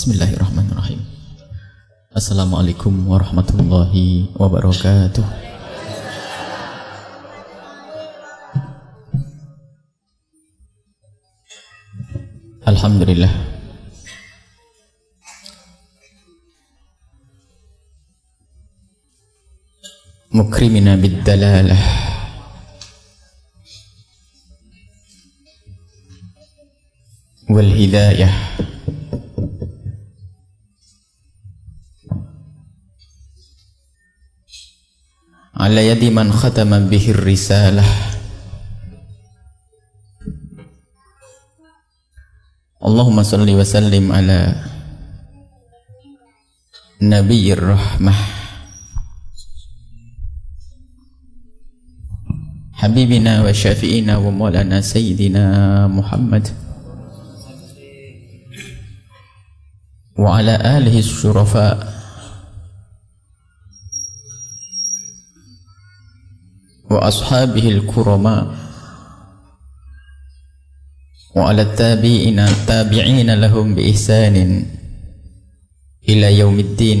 Bismillahirrahmanirrahim. Assalamualaikum warahmatullahi wabarakatuh. Alhamdulillah. Mukrimina bid-dalalah. على يد من ختم به الرسالة. اللهم صل وسلم على نبي الرحمة. حبيبنا وشافئنا ومولانا سيدنا محمد. وعلى آله الشرفاء. وأصحابه الكرماء وعلى التابعين التابعين لهم بإحسان إلى يوم الدين.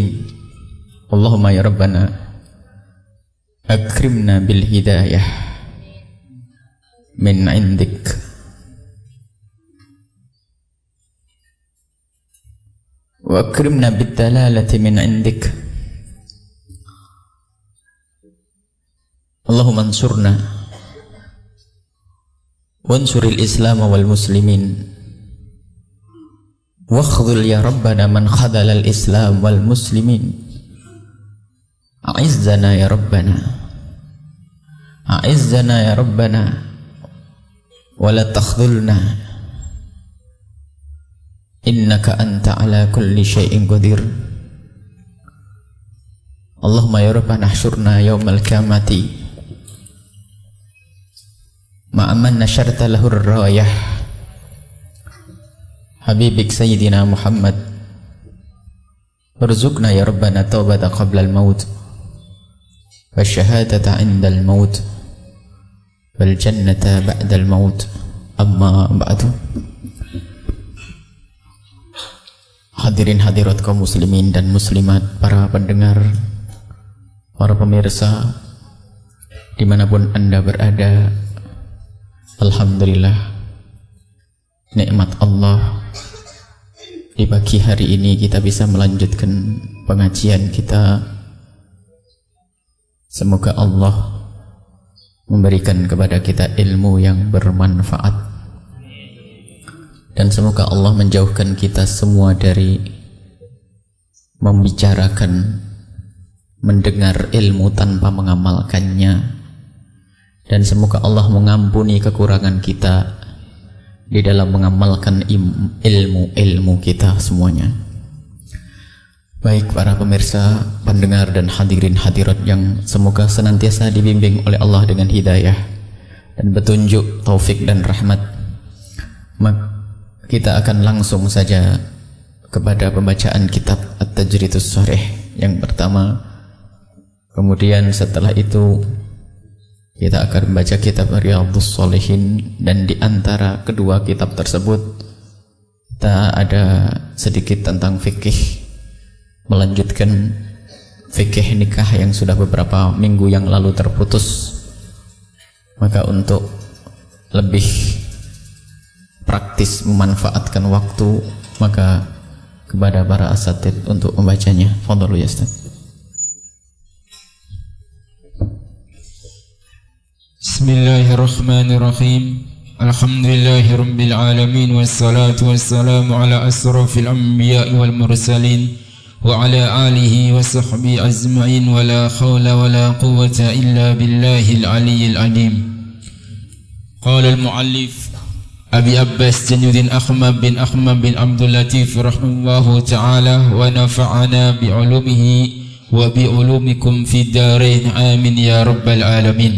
اللهم يا ربنا أكرمنا بالهداية من عندك. وأكرمنا بالدلالة من عندك. اللهم انصرنا وانصر الإسلام والمسلمين واخذل يا ربنا من خذل الإسلام والمسلمين أعزنا يا ربنا أعزنا يا ربنا ولا تخذلنا إنك أنت على كل شيء قدير اللهم يا ربنا احشرنا يوم القيامة yawmal qiyamati ma'aman nasyarta lahur rayah Habibik Sayyidina Muhammad Urzukna ya Rabbana taubata qabla al-maut wa syahadata inda al-maut wal jannata ba'da al-maut amma ba'du Hadirin hadirat kaum muslimin dan muslimat para pendengar para pemirsa di mana pun anda berada Alhamdulillah. Nikmat Allah. Di pagi hari ini kita bisa melanjutkan pengajian kita. Semoga Allah memberikan kepada kita ilmu yang bermanfaat. Dan semoga Allah menjauhkan kita semua dari membicarakan mendengar ilmu tanpa mengamalkannya dan semoga Allah mengampuni kekurangan kita di dalam mengamalkan ilmu-ilmu kita semuanya. Baik para pemirsa, pendengar dan hadirin hadirat yang semoga senantiasa dibimbing oleh Allah dengan hidayah dan petunjuk, taufik dan rahmat. Kita akan langsung saja kepada pembacaan kitab At-Tajridus Sharih yang pertama. Kemudian setelah itu kita akan membaca kitab Riyadhus Shalihin dan di antara kedua kitab tersebut kita ada sedikit tentang fikih melanjutkan fikih nikah yang sudah beberapa minggu yang lalu terputus. Maka untuk lebih praktis memanfaatkan waktu maka kepada para asatid untuk membacanya. Fadhlu ya. بسم الله الرحمن الرحيم. الحمد لله رب العالمين والصلاة والسلام على أسرف الأنبياء والمرسلين وعلى آله وصحبه أجمعين. ولا حول ولا قوة إلا بالله العلي العليم قال المؤلف أبي عباس جنود أحمد بن أحمد بن عبد اللطيف رحمه الله تعالى ونفعنا بعلومه وبعلومكم في الدارين. آمين يا رب العالمين.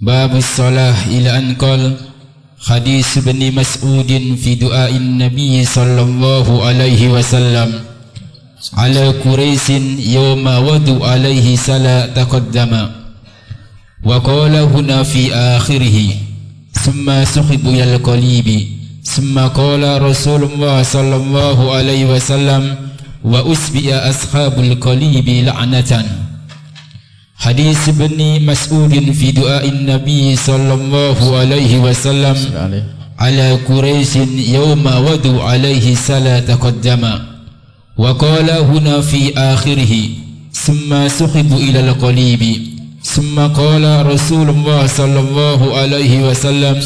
باب الصلاة إلى أن قال حديث بن مسعود في دعاء النبي صلى الله عليه وسلم. على قريش يوم ودوا عليه سلا تقدم. وقال هنا في آخره ثم سحب إلى القليب ثم قال رسول الله صلى الله عليه وسلم وأسبئ أصحاب القليب لعنة. حديث ابن مسعود في دعاء النبي صلى الله عليه وسلم على قريش يوم ودوا عليه سلا تقدم وقال هنا في آخره ثم سحب إلى القليب ثم قال رسول الله صلى الله عليه وسلم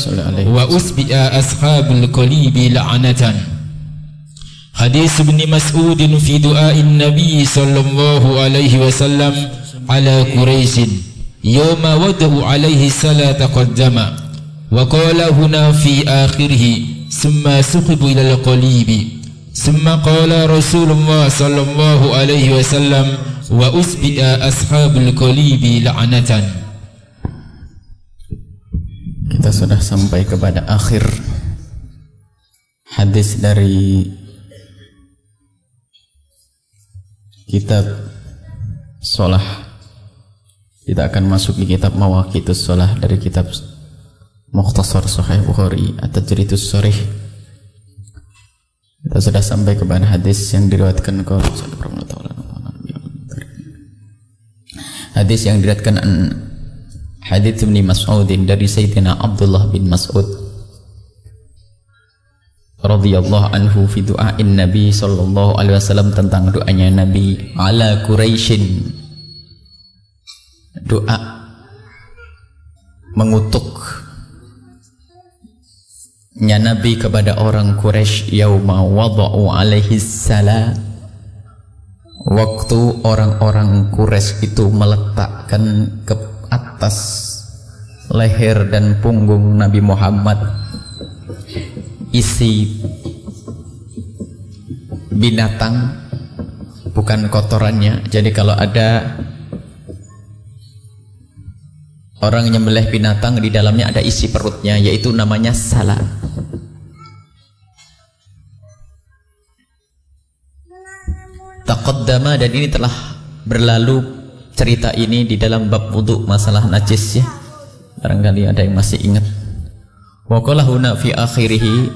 وأسبئ أصحاب القليب لعنة. حديث ابن مسعود في دعاء النبي صلى الله عليه وسلم على قريش يوم ودعوا عليه الصلاة قدم وقال هنا في آخره ثم سحب إلى القليب ثم قال رسول الله صلى الله عليه وسلم وأسبئ أصحاب القليب لعنة. Kita sudah sampai kepada akhir hadis dari kitab Solah. Kita akan masuk di kitab Mawaqitus Solah dari kitab Mukhtasar Sahih Bukhari atau Jeritus Sorih kita sudah sampai kepada hadis yang diriwayatkan ke hadis yang diriwayatkan hadis Ibnu Mas'ud dari Sayyidina Abdullah bin Mas'ud. Radhiyallahu anhu fi du'ain Nabi sallallahu alaihi wasallam tentang doanya Nabi ala Quraisyin doa. Mengutuk nya Nabi kepada orang Quraisy yauma wada'u alaihi waktu orang-orang Quraisy itu meletakkan ke atas leher dan punggung Nabi Muhammad isi binatang bukan kotorannya. Jadi kalau ada orang yang nyembelih binatang di dalamnya ada isi perutnya yaitu namanya salah taqaddama dan ini telah berlalu cerita ini di dalam bab wudhu masalah najis ya. Barangkali ada yang masih ingat. Wa qala huna fi akhirih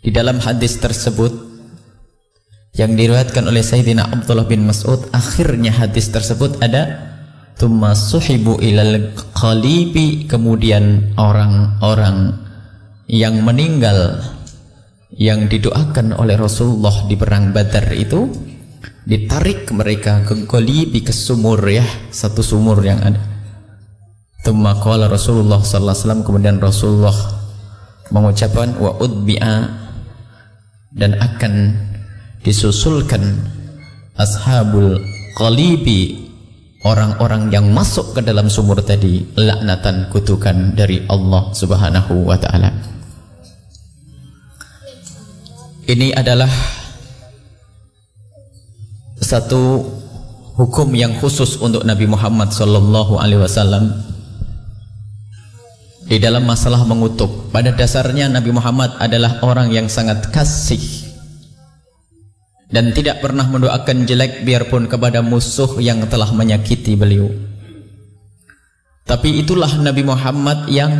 di dalam hadis tersebut yang diriwayatkan oleh Sayyidina Abdullah bin Mas'ud akhirnya hadis tersebut ada Tumma suhibu ilal qalibi kemudian orang-orang yang meninggal yang didoakan oleh Rasulullah di perang Badar itu ditarik mereka ke golibi ke sumur ya satu sumur yang ada. Tumma qala Rasulullah sallallahu alaihi wasallam kemudian Rasulullah mengucapkan wa udbi'a dan akan disusulkan ashabul qalibi orang-orang yang masuk ke dalam sumur tadi laknatan kutukan dari Allah Subhanahu wa taala ini adalah satu hukum yang khusus untuk Nabi Muhammad sallallahu alaihi wasallam di dalam masalah mengutuk. Pada dasarnya Nabi Muhammad adalah orang yang sangat kasih dan tidak pernah mendoakan jelek biarpun kepada musuh yang telah menyakiti beliau. Tapi itulah Nabi Muhammad yang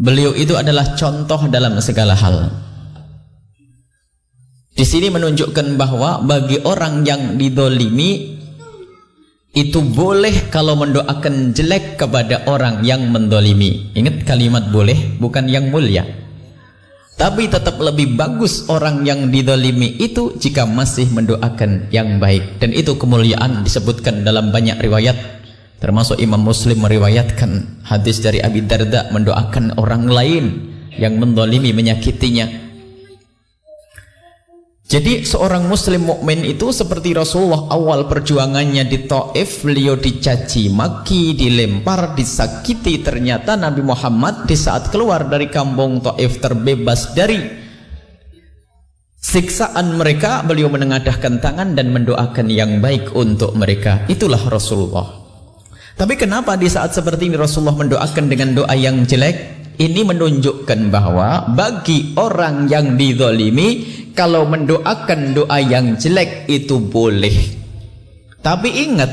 beliau itu adalah contoh dalam segala hal. Di sini menunjukkan bahwa bagi orang yang didolimi itu boleh kalau mendoakan jelek kepada orang yang mendolimi. Ingat kalimat boleh bukan yang mulia. Tapi tetap lebih bagus orang yang didolimi itu jika masih mendoakan yang baik. Dan itu kemuliaan disebutkan dalam banyak riwayat. Termasuk Imam Muslim meriwayatkan hadis dari Abi Darda mendoakan orang lain yang mendolimi menyakitinya jadi seorang muslim mukmin itu seperti Rasulullah awal perjuangannya di Taif, beliau dicaci maki, dilempar, disakiti. Ternyata Nabi Muhammad di saat keluar dari kampung Taif terbebas dari siksaan mereka, beliau menengadahkan tangan dan mendoakan yang baik untuk mereka. Itulah Rasulullah. Tapi kenapa di saat seperti ini Rasulullah mendoakan dengan doa yang jelek? Ini menunjukkan bahwa bagi orang yang didolimi kalau mendoakan doa yang jelek itu boleh. Tapi ingat,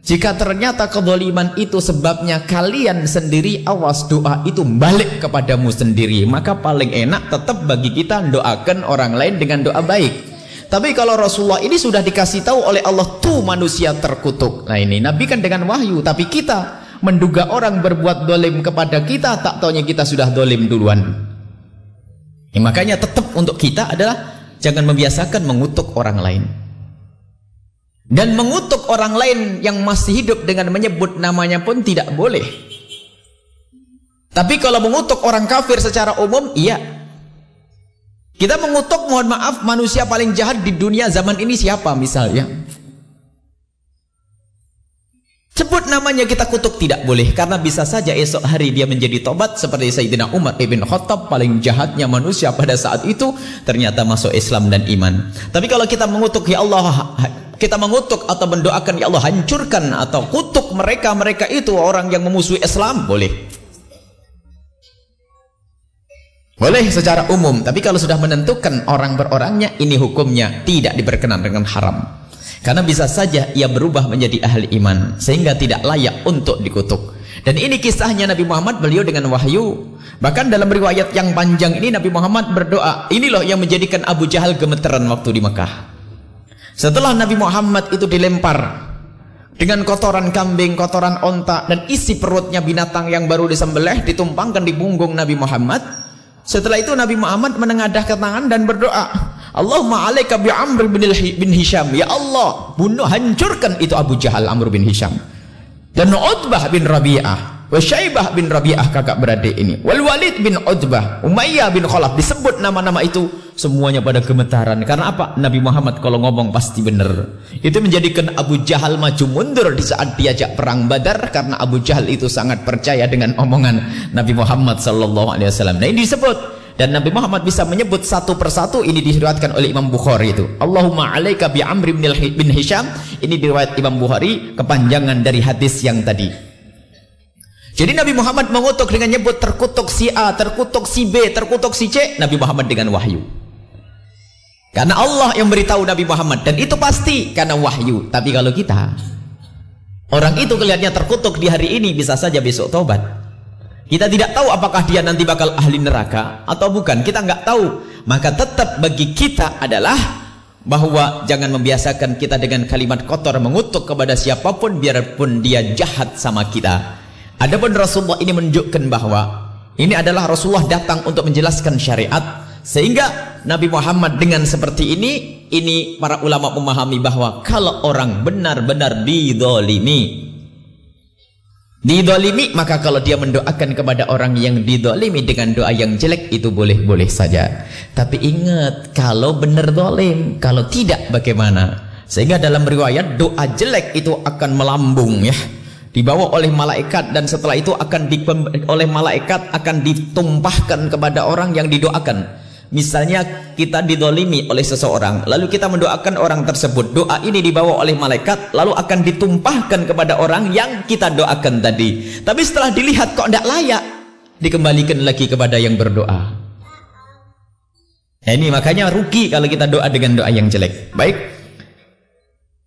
Jika ternyata kedoliman itu sebabnya kalian sendiri awas doa itu balik kepadamu sendiri. Maka paling enak tetap bagi kita doakan orang lain dengan doa baik. Tapi kalau Rasulullah ini sudah dikasih tahu oleh Allah tuh manusia terkutuk. Nah ini Nabi kan dengan wahyu. Tapi kita menduga orang berbuat dolim kepada kita. Tak taunya kita sudah dolim duluan. Ya, makanya tetap untuk kita adalah jangan membiasakan mengutuk orang lain. Dan mengutuk orang lain yang masih hidup dengan menyebut namanya pun tidak boleh. Tapi kalau mengutuk orang kafir secara umum, iya. Kita mengutuk, mohon maaf, manusia paling jahat di dunia zaman ini siapa misalnya? Sebut namanya kita kutuk tidak boleh karena bisa saja esok hari dia menjadi tobat seperti Sayyidina Umar ibn Khattab paling jahatnya manusia pada saat itu ternyata masuk Islam dan iman. Tapi kalau kita mengutuk ya Allah kita mengutuk atau mendoakan ya Allah hancurkan atau kutuk mereka mereka itu orang yang memusuhi Islam boleh. Boleh secara umum, tapi kalau sudah menentukan orang berorangnya ini hukumnya tidak diperkenan dengan haram. Karena bisa saja ia berubah menjadi ahli iman sehingga tidak layak untuk dikutuk. Dan ini kisahnya Nabi Muhammad beliau dengan wahyu. Bahkan dalam riwayat yang panjang ini Nabi Muhammad berdoa. Ini loh yang menjadikan Abu Jahal gemeteran waktu di Mekah. Setelah Nabi Muhammad itu dilempar dengan kotoran kambing, kotoran onta dan isi perutnya binatang yang baru disembelih ditumpangkan di punggung Nabi Muhammad. Setelah itu Nabi Muhammad menengadah ke tangan dan berdoa. Allahumma alaika bi Amr bin, bin Hisham. Ya Allah, bunuh hancurkan itu Abu Jahal Amr bin Hisham. Dan Utbah bin Rabi'ah, wa Syaibah bin Rabi'ah kakak beradik ini. Wal Walid bin Utbah, Umayyah bin Khalaf disebut nama-nama itu semuanya pada gemetaran. Karena apa? Nabi Muhammad kalau ngomong pasti benar. Itu menjadikan Abu Jahal maju mundur di saat diajak perang Badar karena Abu Jahal itu sangat percaya dengan omongan Nabi Muhammad sallallahu alaihi wasallam. Nah, ini disebut dan Nabi Muhammad bisa menyebut satu persatu ini diriwayatkan oleh Imam Bukhari itu. Allahumma alaika bi Amr bin Hisham ini diriwayat Imam Bukhari kepanjangan dari hadis yang tadi. Jadi Nabi Muhammad mengutuk dengan nyebut terkutuk si A terkutuk si B terkutuk si C Nabi Muhammad dengan wahyu. Karena Allah yang beritahu Nabi Muhammad dan itu pasti karena wahyu. Tapi kalau kita orang itu kelihatannya terkutuk di hari ini bisa saja besok tobat kita tidak tahu apakah dia nanti bakal ahli neraka atau bukan. Kita nggak tahu. Maka tetap bagi kita adalah bahwa jangan membiasakan kita dengan kalimat kotor mengutuk kepada siapa pun biarpun dia jahat sama kita. Adapun Rasulullah ini menunjukkan bahwa ini adalah Rasulullah datang untuk menjelaskan syariat sehingga Nabi Muhammad dengan seperti ini ini para ulama memahami bahwa kalau orang benar-benar didolimi Didolimi maka kalau dia mendoakan kepada orang yang didolimi dengan doa yang jelek itu boleh-boleh saja. Tapi ingat kalau benar dolim, kalau tidak bagaimana? Sehingga dalam riwayat doa jelek itu akan melambung ya. Dibawa oleh malaikat dan setelah itu akan oleh malaikat akan ditumpahkan kepada orang yang didoakan. Misalnya kita didolimi oleh seseorang, lalu kita mendoakan orang tersebut. Doa ini dibawa oleh malaikat, lalu akan ditumpahkan kepada orang yang kita doakan tadi. Tapi setelah dilihat kok tidak layak, dikembalikan lagi kepada yang berdoa. Nah, ini makanya rugi kalau kita doa dengan doa yang jelek. Baik.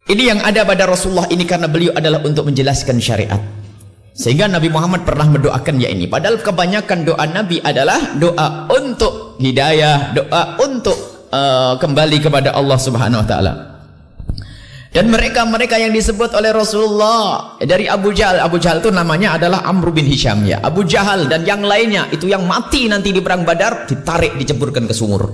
Ini yang ada pada Rasulullah ini karena beliau adalah untuk menjelaskan syariat. Sehingga Nabi Muhammad pernah mendoakan ya ini. Padahal kebanyakan doa Nabi adalah doa untuk hidayah, doa untuk uh, kembali kepada Allah Subhanahu wa taala. Dan mereka-mereka yang disebut oleh Rasulullah dari Abu Jahal, Abu Jahal itu namanya adalah Amr bin Hisham ya. Abu Jahal dan yang lainnya itu yang mati nanti di perang Badar ditarik diceburkan ke sumur.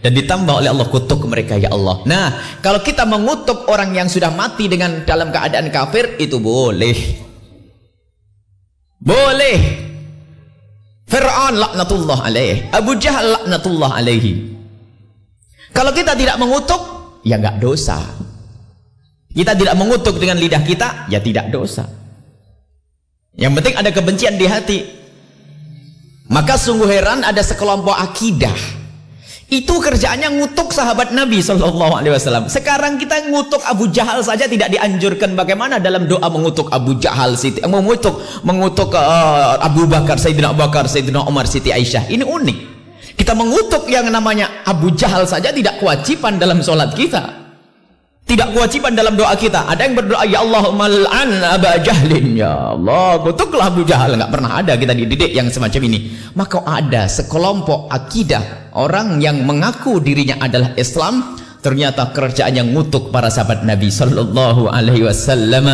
Dan ditambah oleh Allah kutuk mereka ya Allah. Nah, kalau kita mengutuk orang yang sudah mati dengan dalam keadaan kafir itu boleh. Boleh. Fir'aun laknatullah alaih. Abu Jahal laknatullah alaihi. Kalau kita tidak mengutuk, ya enggak dosa. Kita tidak mengutuk dengan lidah kita, ya tidak dosa. Yang penting ada kebencian di hati. Maka sungguh heran ada sekelompok akidah itu kerjaannya ngutuk sahabat Nabi Shallallahu Alaihi Wasallam. Sekarang kita ngutuk Abu Jahal saja tidak dianjurkan. Bagaimana dalam doa mengutuk Abu Jahal, Siti, mengutuk mengutuk uh, Abu Bakar, Sayyidina Abu Bakar, Sayyidina Umar, Siti Aisyah. Ini unik. Kita mengutuk yang namanya Abu Jahal saja tidak kewajiban dalam sholat kita. tidak kewajiban dalam doa kita. Ada yang berdoa, Ya Allah, mal'an Aba Jahlin. Ya Allah, kutuklah Abu Jahal. Enggak pernah ada kita dididik yang semacam ini. Maka ada sekelompok akidah orang yang mengaku dirinya adalah Islam, ternyata kerjaannya ngutuk para sahabat Nabi sallallahu alaihi wasallam.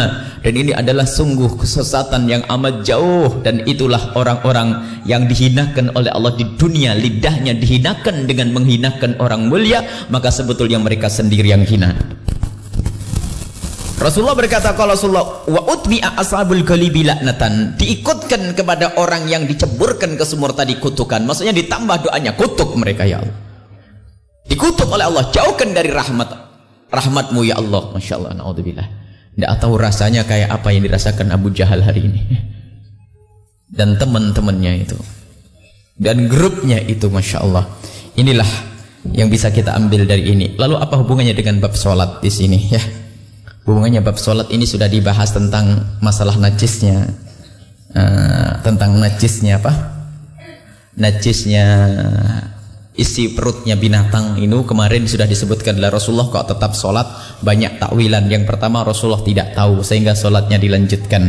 Dan ini adalah sungguh kesesatan yang amat jauh dan itulah orang-orang yang dihinakan oleh Allah di dunia lidahnya dihinakan dengan menghinakan orang mulia maka sebetulnya mereka sendiri yang hina Rasulullah berkata kalau Rasulullah wa utbi'a ashabul galibi laknatan diikutkan kepada orang yang diceburkan ke sumur tadi kutukan. Maksudnya ditambah doanya kutuk mereka ya Allah. Dikutuk oleh Allah jauhkan dari rahmat rahmatmu ya Allah. Masya Allah na'udzubillah. Tidak tahu rasanya kayak apa yang dirasakan Abu Jahal hari ini. Dan teman-temannya itu. Dan grupnya itu Masya Allah inilah yang bisa kita ambil dari ini. Lalu apa hubungannya dengan bab sholat di sini ya hubungannya bab sholat ini sudah dibahas tentang masalah najisnya. Uh, tentang najisnya apa? Najisnya isi perutnya binatang ini kemarin sudah disebutkan oleh Rasulullah kok tetap sholat banyak takwilan. Yang pertama Rasulullah tidak tahu sehingga sholatnya dilanjutkan.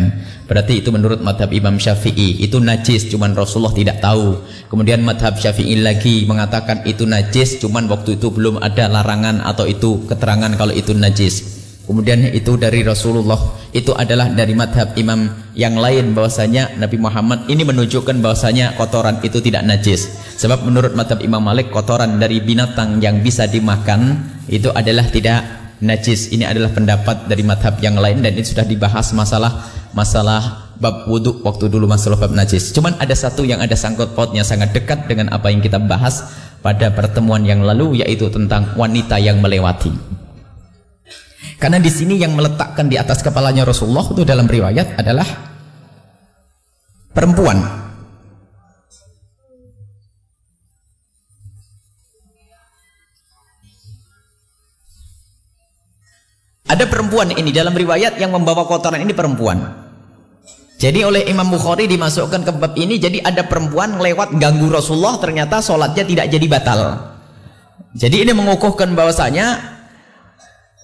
Berarti itu menurut madhab Imam Syafi'i itu najis cuman Rasulullah tidak tahu. Kemudian madhab Syafi'i lagi mengatakan itu najis cuman waktu itu belum ada larangan atau itu keterangan kalau itu najis Kemudian itu dari Rasulullah itu adalah dari madhab imam yang lain bahwasanya Nabi Muhammad ini menunjukkan bahwasanya kotoran itu tidak najis. Sebab menurut madhab Imam Malik kotoran dari binatang yang bisa dimakan itu adalah tidak najis. Ini adalah pendapat dari madhab yang lain dan ini sudah dibahas masalah masalah bab wudhu waktu dulu masalah bab najis. Cuman ada satu yang ada sangkut pautnya sangat dekat dengan apa yang kita bahas pada pertemuan yang lalu yaitu tentang wanita yang melewati. Karena di sini yang meletakkan di atas kepalanya Rasulullah itu dalam riwayat adalah perempuan. Ada perempuan ini dalam riwayat yang membawa kotoran ini perempuan. Jadi oleh Imam Bukhari dimasukkan ke bab ini jadi ada perempuan lewat ganggu Rasulullah ternyata sholatnya tidak jadi batal. Jadi ini mengukuhkan bahwasanya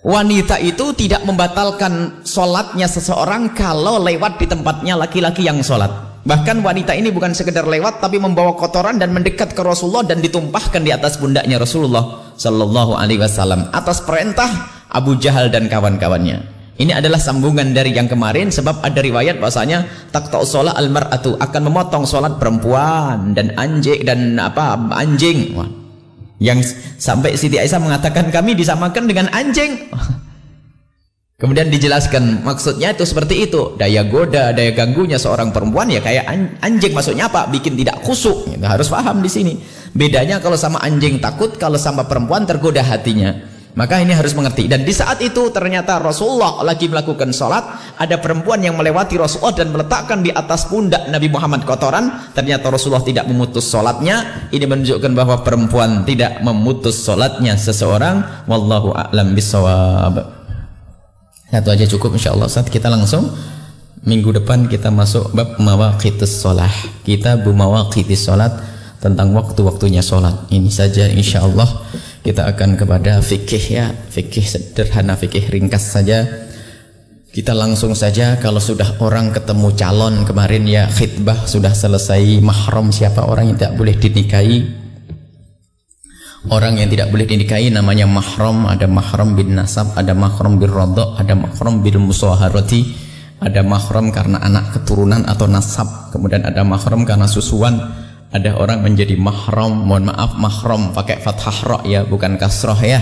wanita itu tidak membatalkan sholatnya seseorang kalau lewat di tempatnya laki-laki yang sholat. Bahkan wanita ini bukan sekedar lewat tapi membawa kotoran dan mendekat ke Rasulullah dan ditumpahkan di atas pundaknya Rasulullah Sallallahu Alaihi Wasallam atas perintah Abu Jahal dan kawan-kawannya. Ini adalah sambungan dari yang kemarin sebab ada riwayat bahasanya taktau sholat almaratu akan memotong sholat perempuan dan anjing dan apa anjing. Wah yang sampai Siti Aisyah mengatakan kami disamakan dengan anjing. Kemudian dijelaskan maksudnya itu seperti itu. Daya goda daya ganggunya seorang perempuan ya kayak anjing. Maksudnya apa? Bikin tidak khusuk. Kita harus paham di sini. Bedanya kalau sama anjing takut kalau sama perempuan tergoda hatinya maka ini harus mengerti. Dan di saat itu ternyata Rasulullah lagi melakukan sholat. Ada perempuan yang melewati Rasulullah dan meletakkan di atas pundak Nabi Muhammad kotoran. Ternyata Rasulullah tidak memutus sholatnya. Ini menunjukkan bahwa perempuan tidak memutus sholatnya seseorang. Wallahu a'lam bisawab. Satu aja cukup insya Allah. Saat kita langsung minggu depan kita masuk bab mawaqitus sholah. Kita bu mawaqitus sholat tentang waktu-waktunya sholat. Ini saja insya Allah kita akan kepada fikih ya fikih sederhana fikih ringkas saja. Kita langsung saja kalau sudah orang ketemu calon kemarin ya khidbah sudah selesai mahram siapa orang yang tidak boleh dinikahi? Orang yang tidak boleh dinikahi namanya mahram ada mahram bin nasab ada mahram bin rodok ada mahram bin musaharati ada mahram karena anak keturunan atau nasab kemudian ada mahram karena susuan ada orang menjadi mahram mohon maaf mahram pakai fathah ra ya bukan kasroh ya.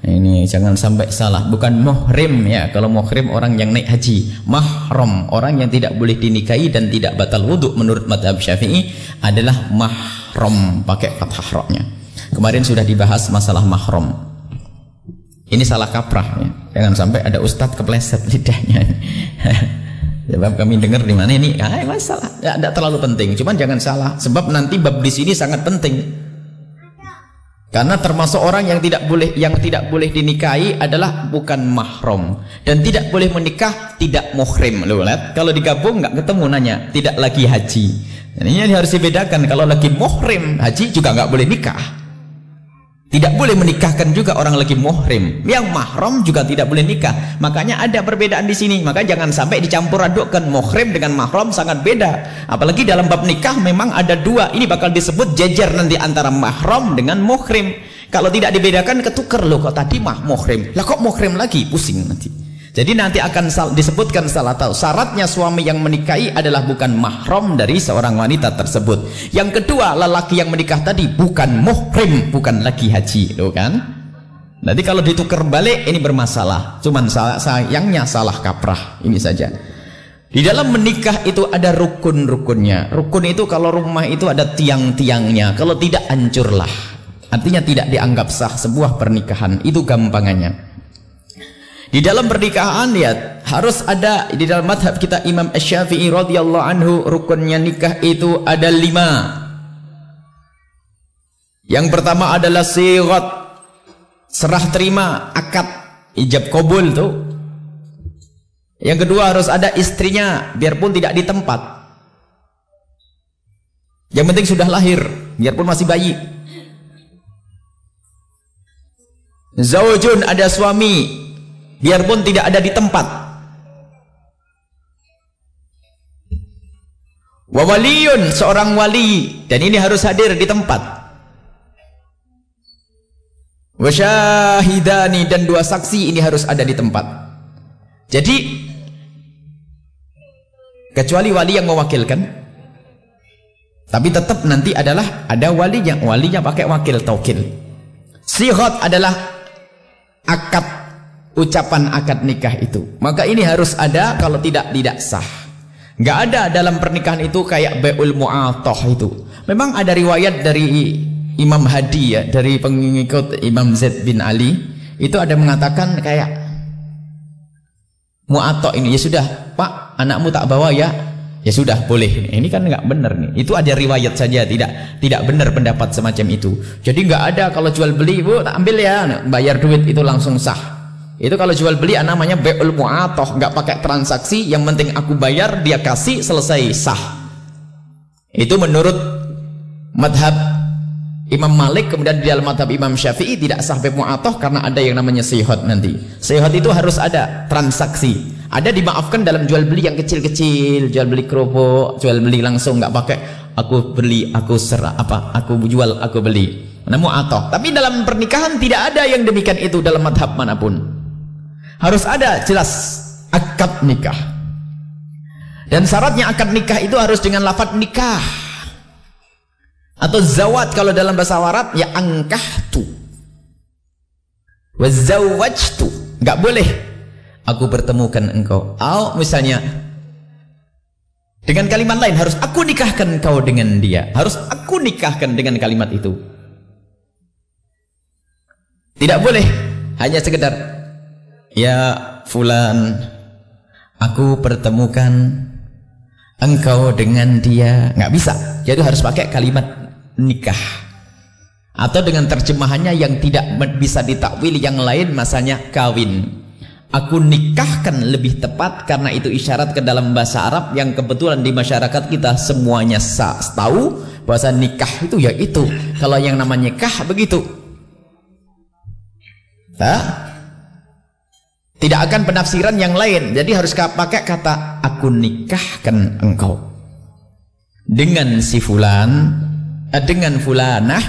Ini jangan sampai salah bukan muhrim ya. Kalau muhrim orang yang naik haji mahram. Orang yang tidak boleh dinikahi dan tidak batal wudhu menurut madhab syafi'i adalah mahram pakai fathah ra-nya. Kemarin sudah dibahas masalah mahram. Ini salah kaprah ya. jangan sampai ada ustadz kepleset lidahnya Sebab kami dengar di mana ini, ah masalah, ya, tidak terlalu penting. Cuman jangan salah, sebab nanti bab di sini sangat penting. Karena termasuk orang yang tidak boleh yang tidak boleh dinikahi adalah bukan mahram dan tidak boleh menikah tidak muhrim. Loh, lihat kalau digabung nggak ketemu nanya, tidak lagi haji. Ini harus dibedakan kalau lagi muhrim, haji juga nggak boleh nikah. Tidak boleh menikahkan juga orang lagi muhrim. Yang mahram juga tidak boleh nikah. Makanya ada perbedaan di sini. Maka jangan sampai dicampur adukkan muhrim dengan mahram sangat beda. Apalagi dalam bab nikah memang ada dua. Ini bakal disebut jejer nanti antara mahram dengan muhrim. Kalau tidak dibedakan ketukar loh kok tadi mah muhrim. Lah kok muhrim lagi? Pusing nanti. Jadi nanti akan disebutkan salah tahu. Syaratnya suami yang menikahi adalah bukan mahram dari seorang wanita tersebut. Yang kedua, lelaki yang menikah tadi bukan muhrim, bukan lagi haji, loh kan? Nanti kalau ditukar balik ini bermasalah. Cuman sayangnya salah kaprah ini saja. Di dalam menikah itu ada rukun-rukunnya. Rukun itu kalau rumah itu ada tiang-tiangnya. Kalau tidak hancurlah. Artinya tidak dianggap sah sebuah pernikahan. Itu gampangannya. Di dalam pernikahan ya harus ada di dalam madhab kita Imam Syafi'i radhiyallahu anhu rukunnya nikah itu ada lima. Yang pertama adalah sirat serah terima akad ijab kabul tuh. Yang kedua harus ada istrinya biarpun tidak di tempat. Yang penting sudah lahir biarpun masih bayi. Zawjun ada suami biarpun tidak ada di tempat. Wawaliyun seorang wali. Dan ini harus hadir di tempat. Wasyahidani dan dua saksi ini harus ada di tempat. Jadi kecuali wali yang mewakilkan tapi tetap nanti adalah ada walinya walinya pakai wakil taukil. Sihat adalah akad ucapan akad nikah itu. Maka ini harus ada kalau tidak tidak sah. Nggak ada dalam pernikahan itu kayak be'ul mu'atoh itu. Memang ada riwayat dari Imam Hadi ya dari pengikut Imam Zaid bin Ali. Itu ada mengatakan kayak mu'atoh ini ya sudah pak anakmu tak bawa ya. Ya sudah boleh. Ini kan nggak benar nih. Itu ada riwayat saja tidak tidak benar pendapat semacam itu. Jadi nggak ada kalau jual beli bu tak ambil ya. Bayar duit itu langsung sah itu kalau jual beli namanya be'ul mu'atoh, nggak pakai transaksi, yang penting aku bayar, dia kasih, selesai, sah. Itu menurut madhab Imam Malik, kemudian di dalam madhab Imam Syafi'i tidak sah be'ul mu'atoh karena ada yang namanya sihot nanti. Sihot itu harus ada transaksi. Ada dimaafkan dalam jual beli yang kecil-kecil, jual beli kerupuk, jual beli langsung nggak pakai aku beli, aku serah apa, aku jual, aku beli. Namun atau tapi dalam pernikahan tidak ada yang demikian itu dalam madhab mana pun harus ada jelas akad nikah. Dan syaratnya akad nikah itu harus dengan lafad nikah. Atau zawat kalau dalam bahasa Arab ya angkahtu. Wazawajtu. Nggak boleh aku bertemukan engkau. Atau misalnya dengan kalimat lain harus aku nikahkan kau dengan dia. Harus aku nikahkan dengan kalimat itu. Tidak boleh. Hanya sekedar Ya fulan Aku pertemukan Engkau dengan dia. Nggak bisa. Jadi harus pakai kalimat nikah. Atau dengan terjemahannya yang tidak bisa ditakwil yang lain Masanya kawin. Aku nikahkan lebih tepat Karena itu isyarat ke dalam bahasa Arab Yang kebetulan di masyarakat kita semuanya tahu Bahasa nikah itu ya itu. Kalau yang namanya nikah begitu. Tak? Tidak akan penafsiran yang lain. Jadi harus pakai kata aku nikahkan engkau. Dengan si fulan, eh, dengan fulanah,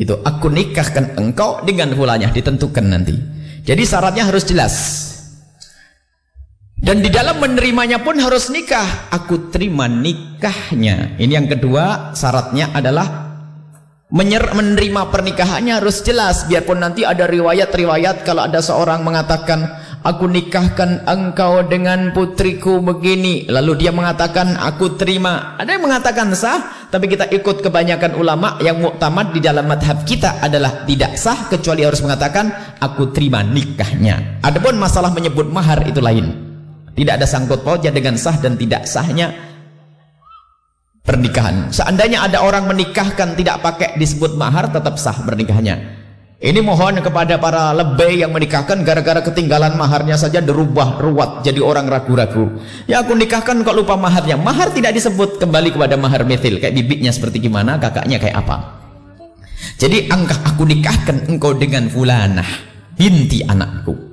itu aku nikahkan engkau dengan fulannya ditentukan nanti. Jadi syaratnya harus jelas. Dan di dalam menerimanya pun harus nikah. Aku terima nikahnya. Ini yang kedua syaratnya adalah Menyer menerima pernikahannya harus jelas biarpun nanti ada riwayat-riwayat kalau ada seorang mengatakan aku nikahkan engkau dengan putriku begini. Lalu dia mengatakan aku terima. Ada yang mengatakan sah tapi kita ikut kebanyakan ulama yang muktamad di dalam madhab kita adalah tidak sah kecuali harus mengatakan aku terima nikahnya. Adapun masalah menyebut mahar itu lain. Tidak ada sangkut pautnya dengan sah dan tidak sahnya pernikahan. Seandainya ada orang menikahkan tidak pakai disebut mahar tetap sah pernikahannya ini mohon kepada para lebay yang menikahkan gara-gara ketinggalan maharnya saja derubah ruwat jadi orang ragu-ragu. Ya aku nikahkan kok lupa maharnya. Mahar tidak disebut kembali kepada mahar metil kayak bibitnya seperti gimana, kakaknya kayak apa. Jadi angkah aku nikahkan engkau dengan fulanah binti anakku.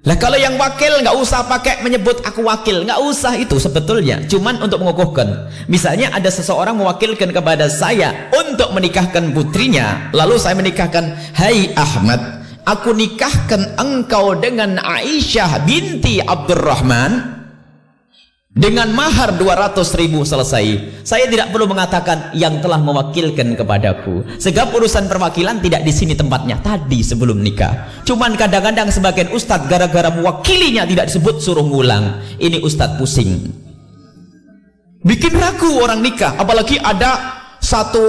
Lah kalau yang wakil nggak usah pakai menyebut aku wakil, nggak usah itu sebetulnya, cuman untuk mengukuhkan. Misalnya ada seseorang mewakilkan kepada saya untuk menikahkan putrinya, lalu saya menikahkan, Hai Ahmad, aku nikahkan engkau dengan Aisyah binti Abdurrahman dengan mahar 200 ribu selesai. Saya tidak perlu mengatakan yang telah mewakilkan kepadaku. Segala urusan perwakilan tidak di sini tempatnya. Tadi sebelum nikah. Cuman kadang-kadang sebagian ustadz gara-gara mewakilinya tidak disebut suruh ngulang. Ini ustadz pusing. Bikin ragu orang nikah. Apalagi ada satu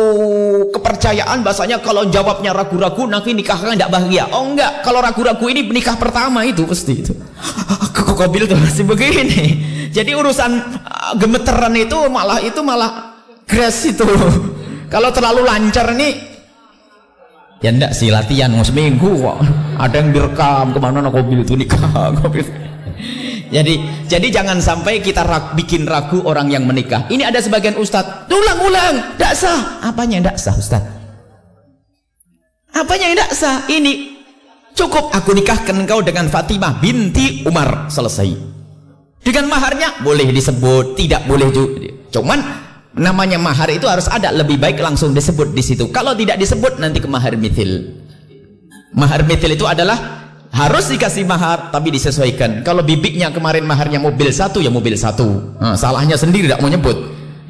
kepercayaan bahasanya kalau jawabnya ragu-ragu nanti nikahnya tidak bahagia. Oh enggak, kalau ragu-ragu ini nikah pertama itu pasti itu. Kok kobil tuh masih begini. Jadi urusan uh, gemeteran itu malah itu malah crash itu. Kalau terlalu lancar nih ya enggak sih latihan mau seminggu kok. Ada yang direkam ke mana nak mobil itu nikah mobil. Jadi jadi jangan sampai kita bikin ragu orang yang menikah. Ini ada sebagian ustadz, ulang-ulang, tidak sah. Apanya tidak sah ustadz? Apanya tidak sah? Ini cukup aku nikahkan engkau dengan Fatimah binti Umar selesai. Dengan maharnya boleh disebut, tidak boleh juga. Cuman namanya mahar itu harus ada lebih baik langsung disebut di situ. Kalau tidak disebut nanti ke mahar mithil. Mahar mithil itu adalah harus dikasih mahar tapi disesuaikan. Kalau bibiknya kemarin maharnya mobil satu ya mobil satu. Nah, salahnya sendiri tidak mau nyebut.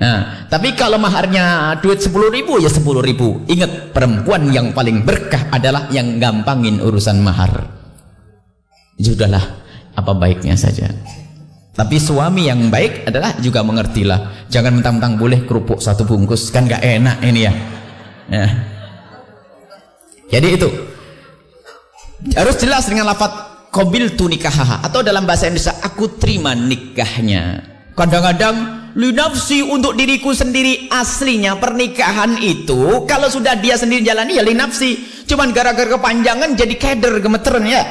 Nah, tapi kalau maharnya duit sepuluh ribu ya sepuluh ribu. Ingat perempuan yang paling berkah adalah yang gampangin urusan mahar. Sudahlah apa baiknya saja. Tapi suami yang baik adalah juga mengertilah. Jangan mentang-mentang boleh kerupuk satu bungkus kan gak enak ini ya. ya. Jadi itu harus jelas dengan lafaz qabil tu nikahaha atau dalam bahasa Indonesia aku terima nikahnya. Kadang-kadang linafsi untuk diriku sendiri aslinya pernikahan itu kalau sudah dia sendiri jalani ya linafsi. Cuman gara-gara kepanjangan jadi keder gemeteran ya.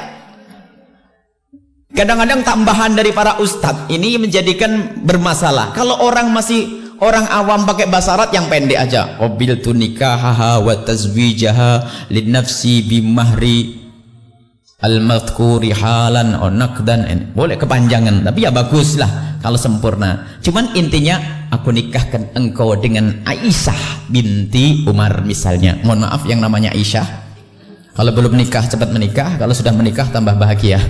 Kadang-kadang tambahan dari para ustadz ini menjadikan bermasalah. Kalau orang masih orang awam pakai bahasa Arab yang pendek aja. Qabil tu nikahaha wa tazwijaha linafsi bimahri al-madhkuri halan o nakdan. Boleh kepanjangan, tapi ya baguslah kalau sempurna. Cuman intinya aku nikahkan engkau dengan Aisyah binti Umar misalnya. Mohon maaf yang namanya Aisyah. Kalau belum nikah cepat menikah, kalau sudah menikah tambah bahagia.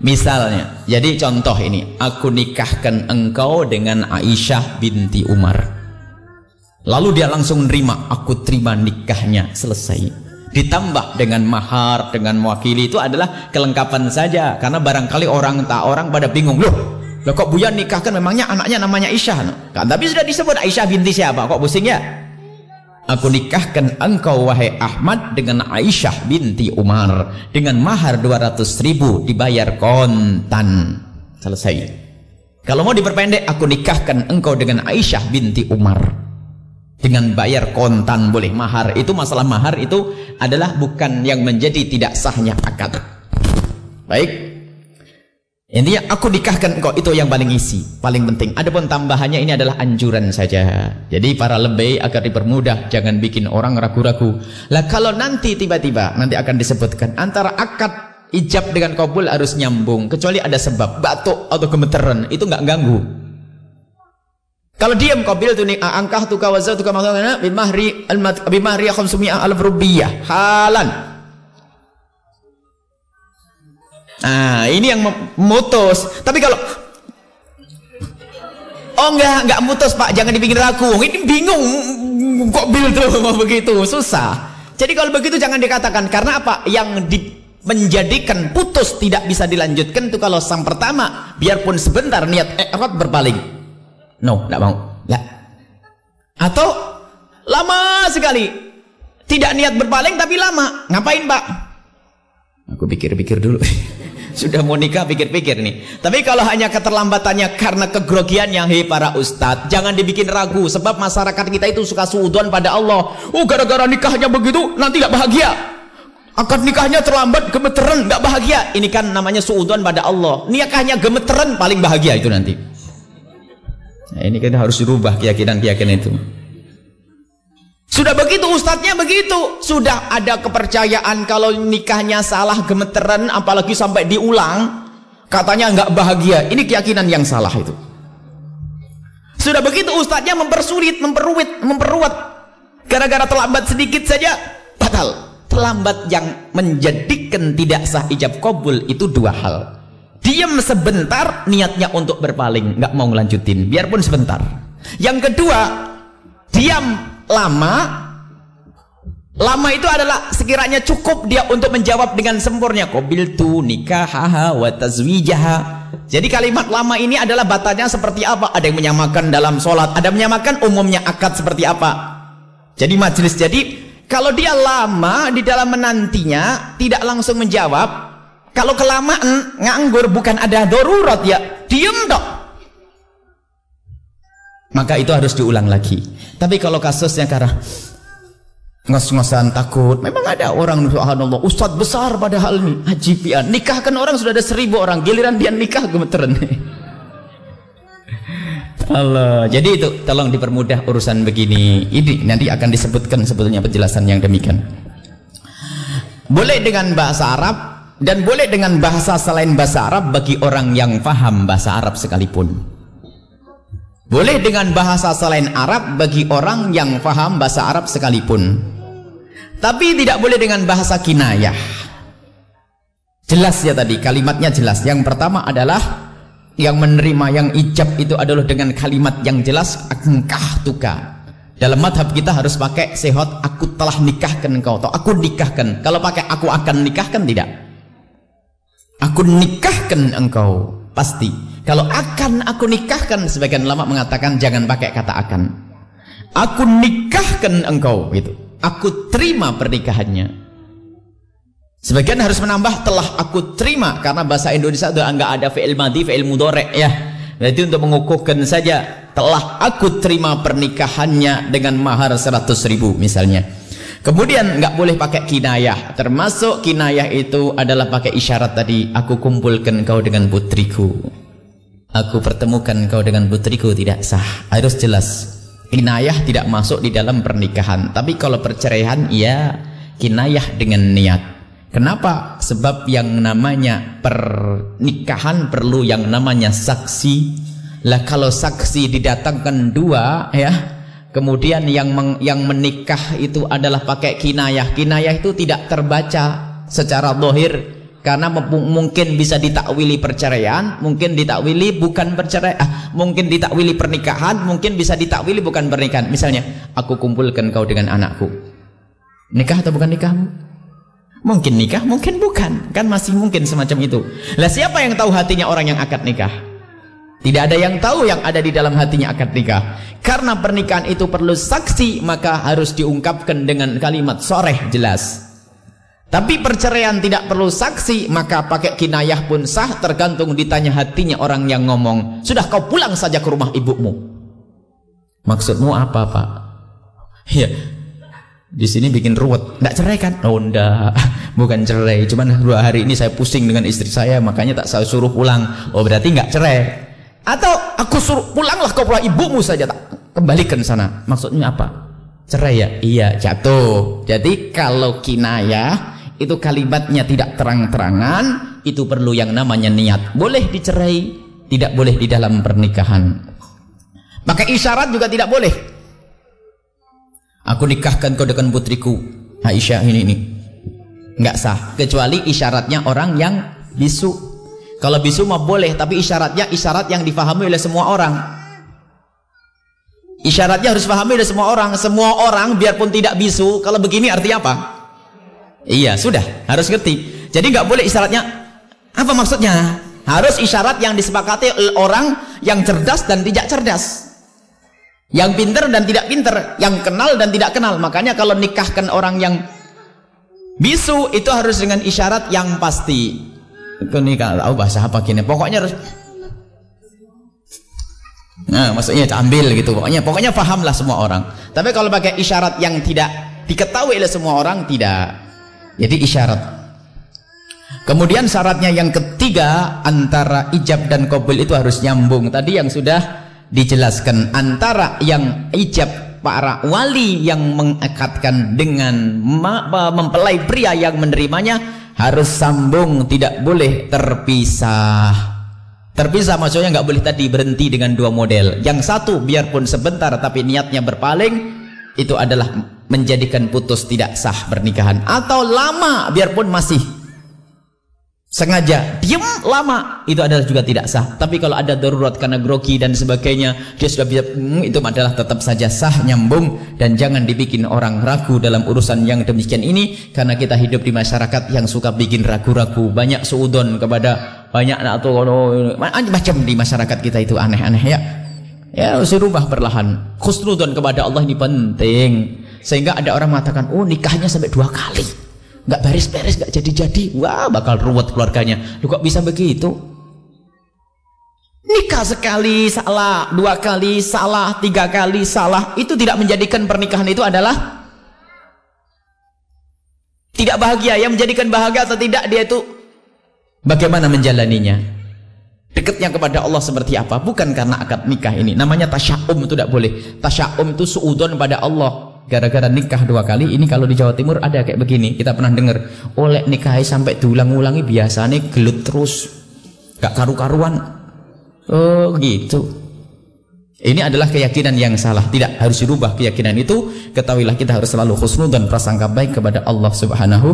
Misalnya, jadi contoh ini, aku nikahkan engkau dengan Aisyah binti Umar. Lalu dia langsung menerima, aku terima nikahnya, selesai. Ditambah dengan mahar, dengan mewakili itu adalah kelengkapan saja. Karena barangkali orang tak orang pada bingung, loh, loh kok Buya nikahkan memangnya anaknya namanya Aisyah? Kan, tapi sudah disebut Aisyah binti siapa? Kok pusing ya? Aku nikahkan engkau wahai Ahmad dengan Aisyah binti Umar dengan mahar 200 ribu dibayar kontan. Selesai. Kalau mau diperpendek, aku nikahkan engkau dengan Aisyah binti Umar dengan bayar kontan boleh mahar. Itu masalah mahar itu adalah bukan yang menjadi tidak sahnya akad. Baik. Intinya aku nikahkan kok itu yang paling isi, paling penting. Adapun tambahannya ini adalah anjuran saja. Jadi para lebay agar dipermudah, jangan bikin orang ragu-ragu. Lah kalau nanti tiba-tiba nanti akan disebutkan antara akad ijab dengan kabul harus nyambung kecuali ada sebab batuk atau gemeteran itu nggak ganggu. Kalau diam kabil tu ni angkah tu kawazau tu kamahana bimahri al bimahri khamsumiyah al rubbiyah halan Nah, ini yang memutus. Tapi kalau Oh enggak, enggak mutus Pak, jangan dibikin ragu. Ini bingung kok bil tuh mau begitu, susah. Jadi kalau begitu jangan dikatakan karena apa? Yang di, menjadikan putus tidak bisa dilanjutkan itu kalau sang pertama biarpun sebentar niat erat berpaling. No, enggak mau. Enggak. Atau lama sekali tidak niat berpaling tapi lama. Ngapain, Pak? Aku pikir-pikir dulu. Sudah mau nikah pikir-pikir nih. Tapi kalau hanya keterlambatannya karena kegrogiannya, hei para ustadz, jangan dibikin ragu. Sebab masyarakat kita itu suka suudon pada Allah. Oh gara-gara nikahnya begitu, nanti gak bahagia. Akad nikahnya terlambat, gemeteran, gak bahagia. Ini kan namanya suudon pada Allah. Nikahnya gemeteran, paling bahagia itu nanti. Nah, ini kita harus dirubah keyakinan-keyakinan itu. Sudah begitu ustadznya begitu. Sudah ada kepercayaan kalau nikahnya salah gemeteran apalagi sampai diulang. Katanya nggak bahagia. Ini keyakinan yang salah itu. Sudah begitu ustadznya mempersulit, memperuit, memperuat. Gara-gara terlambat sedikit saja batal. Terlambat yang menjadikan tidak sah ijab kabul itu dua hal. Diam sebentar niatnya untuk berpaling, nggak mau ngelanjutin, biarpun sebentar. Yang kedua, diam lama. Lama itu adalah sekiranya cukup dia untuk menjawab dengan sempurna. Qabil tu nikahaha wa tazwijaha. Jadi kalimat lama ini adalah batanya seperti apa? Ada yang menyamakan dalam sholat ada yang menyamakan umumnya akad seperti apa? Jadi majelis jadi kalau dia lama di dalam menantinya tidak langsung menjawab kalau kelamaan nganggur bukan ada darurat ya. Diem dok. Maka itu harus diulang lagi. Tapi kalau kasusnya karena ngos-ngosan takut memang ada orang subhanallah ustadz besar padahal nih haji pian nikahkan orang sudah ada seribu orang. Giliran dia nikah gemeteran. Allah jadi itu tolong dipermudah urusan begini. Ini nanti akan disebutkan sebetulnya penjelasan yang demikian. Boleh dengan bahasa Arab dan boleh dengan bahasa selain bahasa Arab bagi orang yang paham bahasa Arab sekalipun boleh dengan bahasa selain Arab bagi orang yang faham bahasa Arab sekalipun. Tapi tidak boleh dengan bahasa kinayah. Jelas ya tadi, kalimatnya jelas. Yang pertama adalah yang menerima yang ijab itu adalah dengan kalimat yang jelas engkah tuka. Dalam madhab kita harus pakai sehot aku telah nikahkan engkau atau aku nikahkan. Kalau pakai aku akan nikahkan tidak. Aku nikahkan engkau pasti. Kalau akan aku nikahkan, sebagian lama mengatakan jangan pakai kata akan. Aku nikahkan engkau, itu. Aku terima pernikahannya. Sebagian harus menambah telah aku terima karena bahasa Indonesia itu enggak ada fi'il madi, fi'il ya. Berarti untuk mengukuhkan saja telah aku terima pernikahannya dengan mahar 100 ribu misalnya. Kemudian enggak boleh pakai kinayah. Termasuk kinayah itu adalah pakai isyarat tadi. Aku kumpulkan kau dengan putriku. Aku pertemukan kau dengan putriku tidak sah. Harus jelas. Kinayah tidak masuk di dalam pernikahan. Tapi kalau perceraian, ya kinayah dengan niat. Kenapa? Sebab yang namanya pernikahan perlu yang namanya saksi. Lah kalau saksi didatangkan dua, ya, kemudian yang meng, yang menikah itu adalah pakai kinayah. Kinayah itu tidak terbaca secara dohir karena mungkin bisa ditakwili perceraian, mungkin ditakwili bukan perceraian, ah, mungkin ditakwili pernikahan, mungkin bisa ditakwili bukan pernikahan. Misalnya, aku kumpulkan kau dengan anakku. Nikah atau bukan nikah? Mungkin nikah, mungkin bukan. Kan masih mungkin semacam itu. Lah siapa yang tahu hatinya orang yang akad nikah? Tidak ada yang tahu yang ada di dalam hatinya akad nikah. Karena pernikahan itu perlu saksi, maka harus diungkapkan dengan kalimat soreh jelas. Tapi perceraian tidak perlu saksi, maka pakai kinayah pun sah tergantung ditanya hatinya orang yang ngomong. Sudah kau pulang saja ke rumah ibumu. Maksudmu apa, Pak? Ya. Di sini bikin ruwet. Enggak cerai kan? Oh, enggak. Bukan cerai. Cuman dua hari ini saya pusing dengan istri saya, makanya tak saya suruh pulang. Oh, berarti enggak cerai. Atau aku suruh pulanglah kau pulang ibumu saja tak kembalikan sana. Maksudnya apa? Cerai ya? Iya, jatuh. Jadi kalau kinayah itu kalimatnya tidak terang-terangan itu perlu yang namanya niat boleh dicerai tidak boleh di dalam pernikahan pakai isyarat juga tidak boleh aku nikahkan kau dengan putriku Aisyah ini ini nggak sah kecuali isyaratnya orang yang bisu kalau bisu mah boleh tapi isyaratnya isyarat yang difahami oleh semua orang isyaratnya harus difahami oleh semua orang semua orang biarpun tidak bisu kalau begini artinya apa Iya, sudah, harus ngerti. Jadi nggak boleh isyaratnya apa maksudnya? Harus isyarat yang disepakati orang yang cerdas dan tidak cerdas. Yang pinter dan tidak pinter, yang kenal dan tidak kenal. Makanya kalau nikahkan orang yang bisu itu harus dengan isyarat yang pasti. Itu nikah tahu bahasa apa gini. Pokoknya harus Nah, maksudnya ambil gitu. Pokoknya pokoknya pahamlah semua orang. Tapi kalau pakai isyarat yang tidak diketahui oleh semua orang tidak jadi isyarat. Kemudian syaratnya yang ketiga antara ijab dan kabul itu harus nyambung. Tadi yang sudah dijelaskan antara yang ijab para wali yang mengakatkan dengan mempelai pria yang menerimanya harus sambung tidak boleh terpisah. Terpisah maksudnya nggak boleh tadi berhenti dengan dua model. Yang satu biarpun sebentar tapi niatnya berpaling itu adalah menjadikan putus tidak sah pernikahan atau lama biarpun masih sengaja. Diam lama. Itu adalah juga tidak sah. Tapi kalau ada darurat karena grogi dan sebagainya dia sudah bisa hmm, itu adalah tetap saja sah nyambung. Dan jangan dibikin orang ragu dalam urusan yang demikian ini karena kita hidup di masyarakat yang suka bikin ragu-ragu. Banyak suudon kepada banyak atau macam di masyarakat kita itu aneh-aneh ya. Ya harus dirubah perlahan. Khusnudon kepada Allah ini penting. Sehingga ada orang mengatakan oh nikahnya sampai dua kali nggak beres-beres nggak jadi-jadi. Wah bakal ruwet keluarganya. Lu kok bisa begitu? Nikah sekali salah. Dua kali salah. Tiga kali salah. Itu tidak menjadikan pernikahan itu adalah tidak bahagia. Yang menjadikan bahagia atau tidak dia itu bagaimana menjalaninya? Dekatnya kepada Allah seperti apa? Bukan karena akad nikah ini. Namanya tasya'um itu tidak boleh. Tasya'um itu suudon pada Allah gara-gara nikah dua kali ini kalau di Jawa Timur ada kayak begini. Kita pernah dengar oleh nikahi sampai diulang-ulangi biasanya gelut terus. Gak karu-karuan. Oh gitu. Ini adalah keyakinan yang salah. Tidak harus dirubah keyakinan itu. Ketahuilah kita harus selalu khusnul dan prasangka baik kepada Allah subhanahu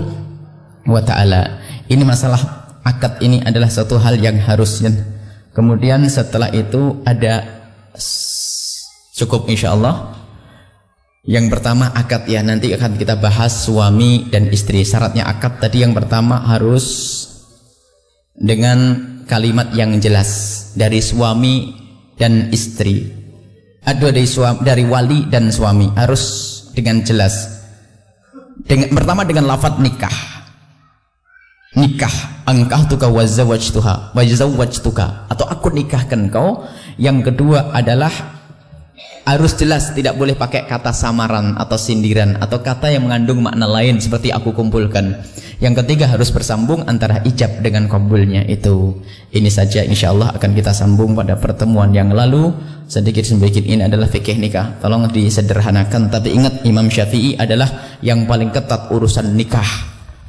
wa ta'ala. Ini masalah akad. Ini adalah satu hal yang harus kemudian setelah itu ada cukup insya Allah yang pertama akad ya nanti akan kita bahas suami dan istri. Syaratnya akad tadi yang pertama harus dengan kalimat yang jelas dari suami dan istri. Ada dari suami dari wali dan suami harus dengan jelas. Dengan pertama dengan lafaz nikah. Nikah angkah tuka wazawajtuha wazawajtuka atau aku nikahkan kau. Yang kedua adalah harus jelas tidak boleh pakai kata samaran atau sindiran atau kata yang mengandung makna lain seperti aku kumpulkan. Yang ketiga harus bersambung antara ijab dengan kabulnya itu. Ini saja insya Allah akan kita sambung pada pertemuan yang lalu. Sedikit-sedikit ini adalah fikih nikah. Tolong disederhanakan tapi ingat Imam Syafi'i adalah yang paling ketat urusan nikah.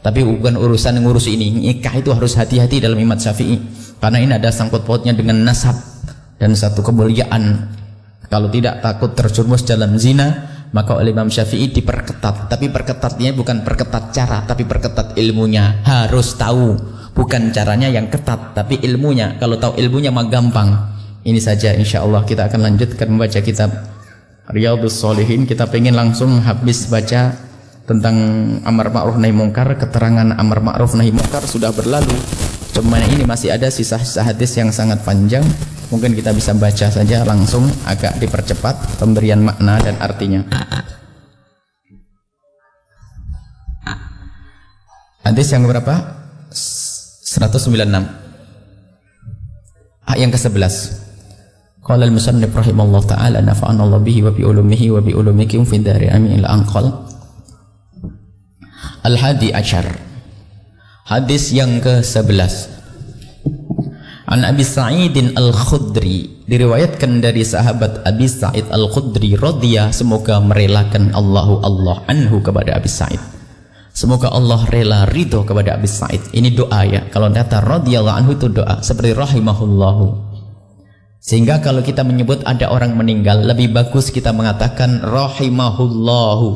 Tapi bukan urusan ngurus ini. Nikah itu harus hati-hati dalam Imam Syafi'i. Karena ini ada sangkut pautnya dengan nasab dan satu kemuliaan kalau tidak takut terjerumus dalam zina, maka oleh Imam Syafi'i diperketat. Tapi perketatnya bukan perketat cara, tapi perketat ilmunya. Harus tahu, bukan caranya yang ketat, tapi ilmunya. Kalau tahu ilmunya mah gampang. Ini saja insya Allah kita akan lanjutkan membaca kitab Riyadus Solihin. Kita pengen langsung habis baca tentang amar ma'ruf nahi mungkar, keterangan amar ma'ruf nahi mungkar sudah berlalu. Cuma ini masih ada sisa-sisa hadis yang sangat panjang mungkin kita bisa baca saja langsung agak dipercepat pemberian makna dan artinya. Hadis yang berapa? 196 ayat yang ke-11 Qala al-musannif rahimallahu taala nafa'ana Allah bihi wa bi ulumihi wa bi ulumikum fi dari amin ila anqal. Al-hadi ashar. Hadis yang ke-11 An Abi Sa'idin Al-Khudri diriwayatkan dari sahabat Abi Sa'id Al-Khudri radhiyah semoga merelakan Allahu Allah anhu kepada Abi Sa'id. Semoga Allah rela ridho kepada Abi Sa'id. Ini doa ya. Kalau kata radhiyallahu anhu itu doa seperti rahimahullahu. Sehingga kalau kita menyebut ada orang meninggal lebih bagus kita mengatakan rahimahullahu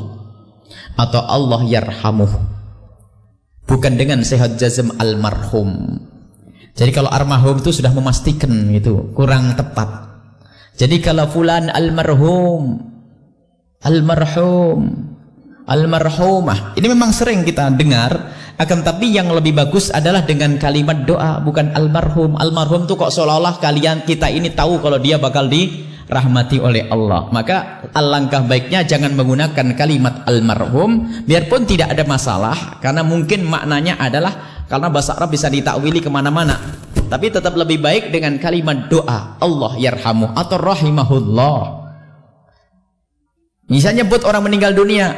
atau Allah yarhamuh. Bukan dengan sehat jazm almarhum. Jadi kalau almarhum itu sudah memastikan itu kurang tepat. Jadi kalau fulan almarhum, almarhum, almarhumah, ini memang sering kita dengar. Akan tapi yang lebih bagus adalah dengan kalimat doa, bukan almarhum. Almarhum itu kok seolah-olah kalian kita ini tahu kalau dia bakal dirahmati oleh Allah. Maka alangkah baiknya jangan menggunakan kalimat almarhum, biarpun tidak ada masalah, karena mungkin maknanya adalah karena bahasa Arab bisa ditakwili ke mana-mana. Tapi tetap lebih baik dengan kalimat doa. Allah yarhamu atau rahimahullah. Misalnya buat orang meninggal dunia.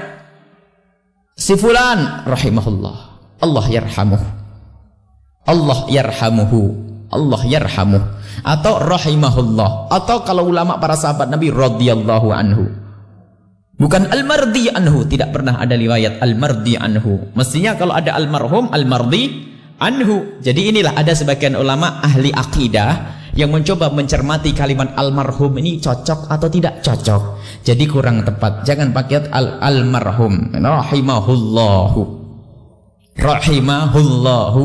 Si fulan rahimahullah. Allah yarhamu. Allah yarhamuhu. Allah yarhamu. Atau rahimahullah. Atau kalau ulama para sahabat Nabi radhiyallahu anhu. Bukan al-mardi anhu, tidak pernah ada riwayat al-mardi anhu. Mestinya kalau ada al-marhum, al-mardi anhu. Jadi inilah ada sebagian ulama ahli akidah yang mencoba mencermati kalimat almarhum ini cocok atau tidak cocok. Jadi kurang tepat. Jangan pakai al almarhum. Rahimahullahu. Rahimahullahu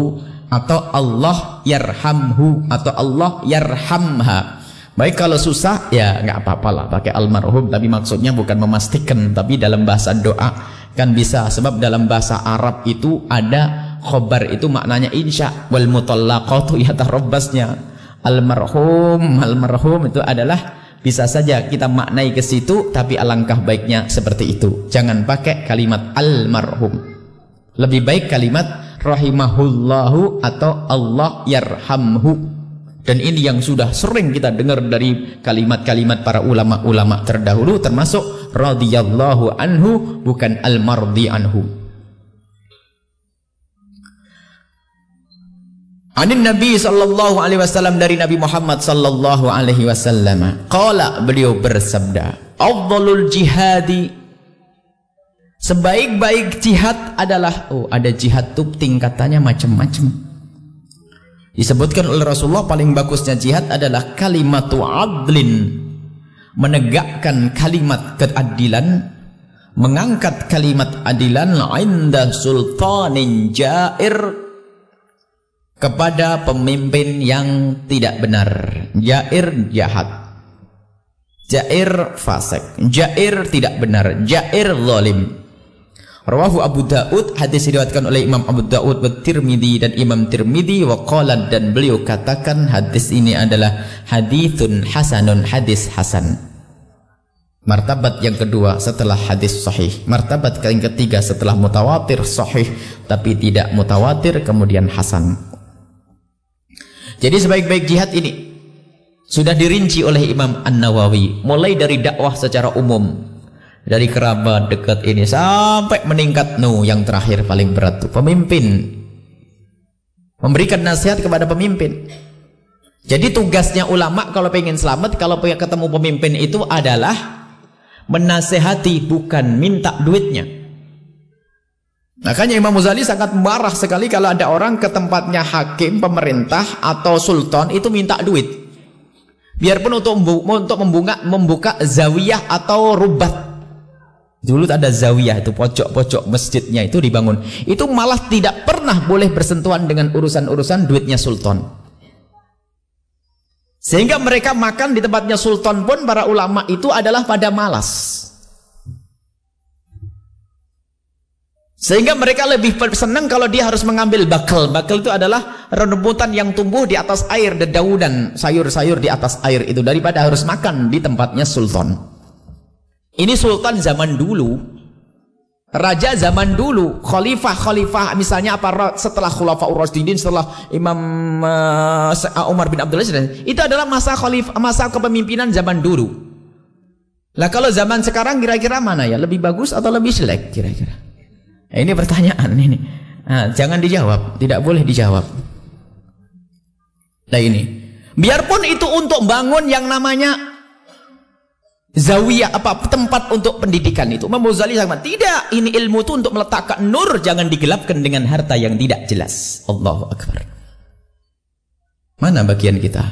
atau Allah yarhamhu atau Allah yarhamha. Baik kalau susah ya nggak apa-apa lah pakai almarhum. Tapi maksudnya bukan memastikan tapi dalam bahasa doa kan bisa. Sebab dalam bahasa Arab itu ada khobar itu maknanya insya. Wal mutallaqatu yatarabbasnya. Almarhum almarhum itu adalah bisa saja kita maknai ke situ tapi alangkah baiknya seperti itu. Jangan pakai kalimat almarhum. Lebih baik kalimat rahimahullahu atau Allah yarhamhu dan ini yang sudah sering kita dengar dari kalimat-kalimat para ulama-ulama terdahulu termasuk radhiyallahu anhu bukan al-mardi anhu Anin Nabi sallallahu alaihi wasallam dari Nabi Muhammad sallallahu alaihi wasallam. Qala beliau bersabda, "Afdhalul jihadi" Sebaik-baik jihad adalah oh ada jihad tuh tingkatannya macam-macam. Disebutkan oleh Rasulullah paling bagusnya jihad adalah kalimatu adlin. Menegakkan kalimat keadilan, mengangkat kalimat adilan inda sultanin jair kepada pemimpin yang tidak benar. Jair jahat. Jair fasik. Jair tidak benar. Jair zalim Rawahu Abu Daud hadis diriwayatkan oleh Imam Abu Daud wa Tirmidzi dan Imam Tirmidzi wa qala dan beliau katakan hadis ini adalah hadithun hasanun hadis hasan. Martabat yang kedua setelah hadis sahih. Martabat yang ketiga setelah mutawatir sahih Tapi tidak mutawatir kemudian hasan. Jadi sebaik-baik jihad ini sudah dirinci oleh Imam An-Nawawi mulai dari dakwah secara umum dari kerabat dekat ini sampai meningkat nu yang terakhir paling berat tuh pemimpin memberikan nasihat kepada pemimpin jadi tugasnya ulama kalau pengen selamat kalau ketemu pemimpin itu adalah menasehati bukan minta duitnya Makanya Imam Muzali sangat marah sekali kalau ada orang ke tempatnya hakim, pemerintah atau sultan itu minta duit. Biarpun untuk untuk membuka, membuka zawiyah atau rubat. Dulu ada zawiyah itu pojok-pojok masjidnya itu dibangun. Itu malah tidak pernah boleh bersentuhan dengan urusan-urusan duitnya sultan. Sehingga mereka makan di tempatnya sultan pun para ulama itu adalah pada malas. Sehingga mereka lebih senang kalau dia harus mengambil bakal. Bakal itu adalah rebutan yang tumbuh di atas air, dedaunan, sayur-sayur di atas air itu daripada harus makan di tempatnya sultan. Ini sultan zaman dulu. Raja zaman dulu, khalifah-khalifah misalnya apa setelah Khulafaur Rasyidin, setelah Imam uh, Umar bin Abdul Aziz, itu adalah masa khalifah masa kepemimpinan zaman dulu. Lah kalau zaman sekarang kira-kira mana ya? Lebih bagus atau lebih jelek kira-kira? Eh, ini pertanyaan ini. Nah, jangan dijawab, tidak boleh dijawab. Nah ini, biarpun itu untuk bangun yang namanya zawiyah apa tempat untuk pendidikan itu. Imam Ghazali sama tidak, ini ilmu itu untuk meletakkan nur, jangan digelapkan dengan harta yang tidak jelas. Allahu akbar. Mana bagian kita?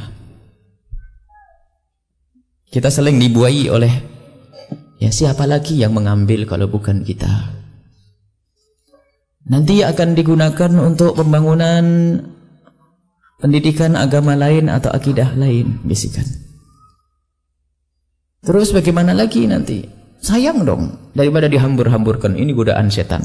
Kita sering dibuai oleh ya siapa lagi yang mengambil kalau bukan kita? nanti akan digunakan untuk pembangunan pendidikan agama lain atau akidah lain bisikan terus bagaimana lagi nanti? Sayang dong daripada dihambur-hamburkan ini godaan setan.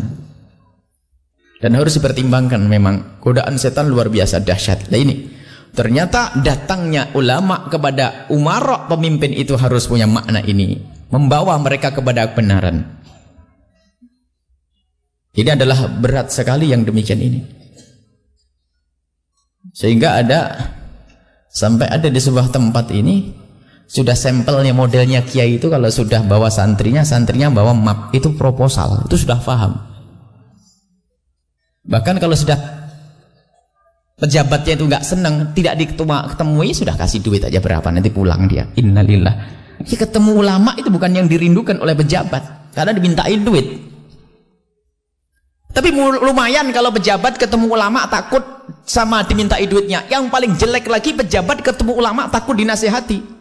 Dan harus dipertimbangkan memang godaan setan luar biasa dahsyat. Nah ini ternyata datangnya ulama kepada umarok pemimpin itu harus punya makna ini membawa mereka kepada kebenaran. Ini adalah berat sekali yang demikian ini. Sehingga ada sampai ada di sebuah tempat ini sudah sampelnya modelnya kiai itu kalau sudah bawa santrinya, santrinya bawa map itu proposal, itu sudah paham. Bahkan kalau sudah pejabatnya itu nggak senang, tidak diketemui sudah kasih duit aja berapa nanti pulang dia. Innalillah. Ya ketemu ulama itu bukan yang dirindukan oleh pejabat. karena dimintain duit. Tapi lumayan kalau pejabat ketemu ulama takut sama dimintai duitnya. Yang paling jelek lagi pejabat ketemu ulama takut dinasehati.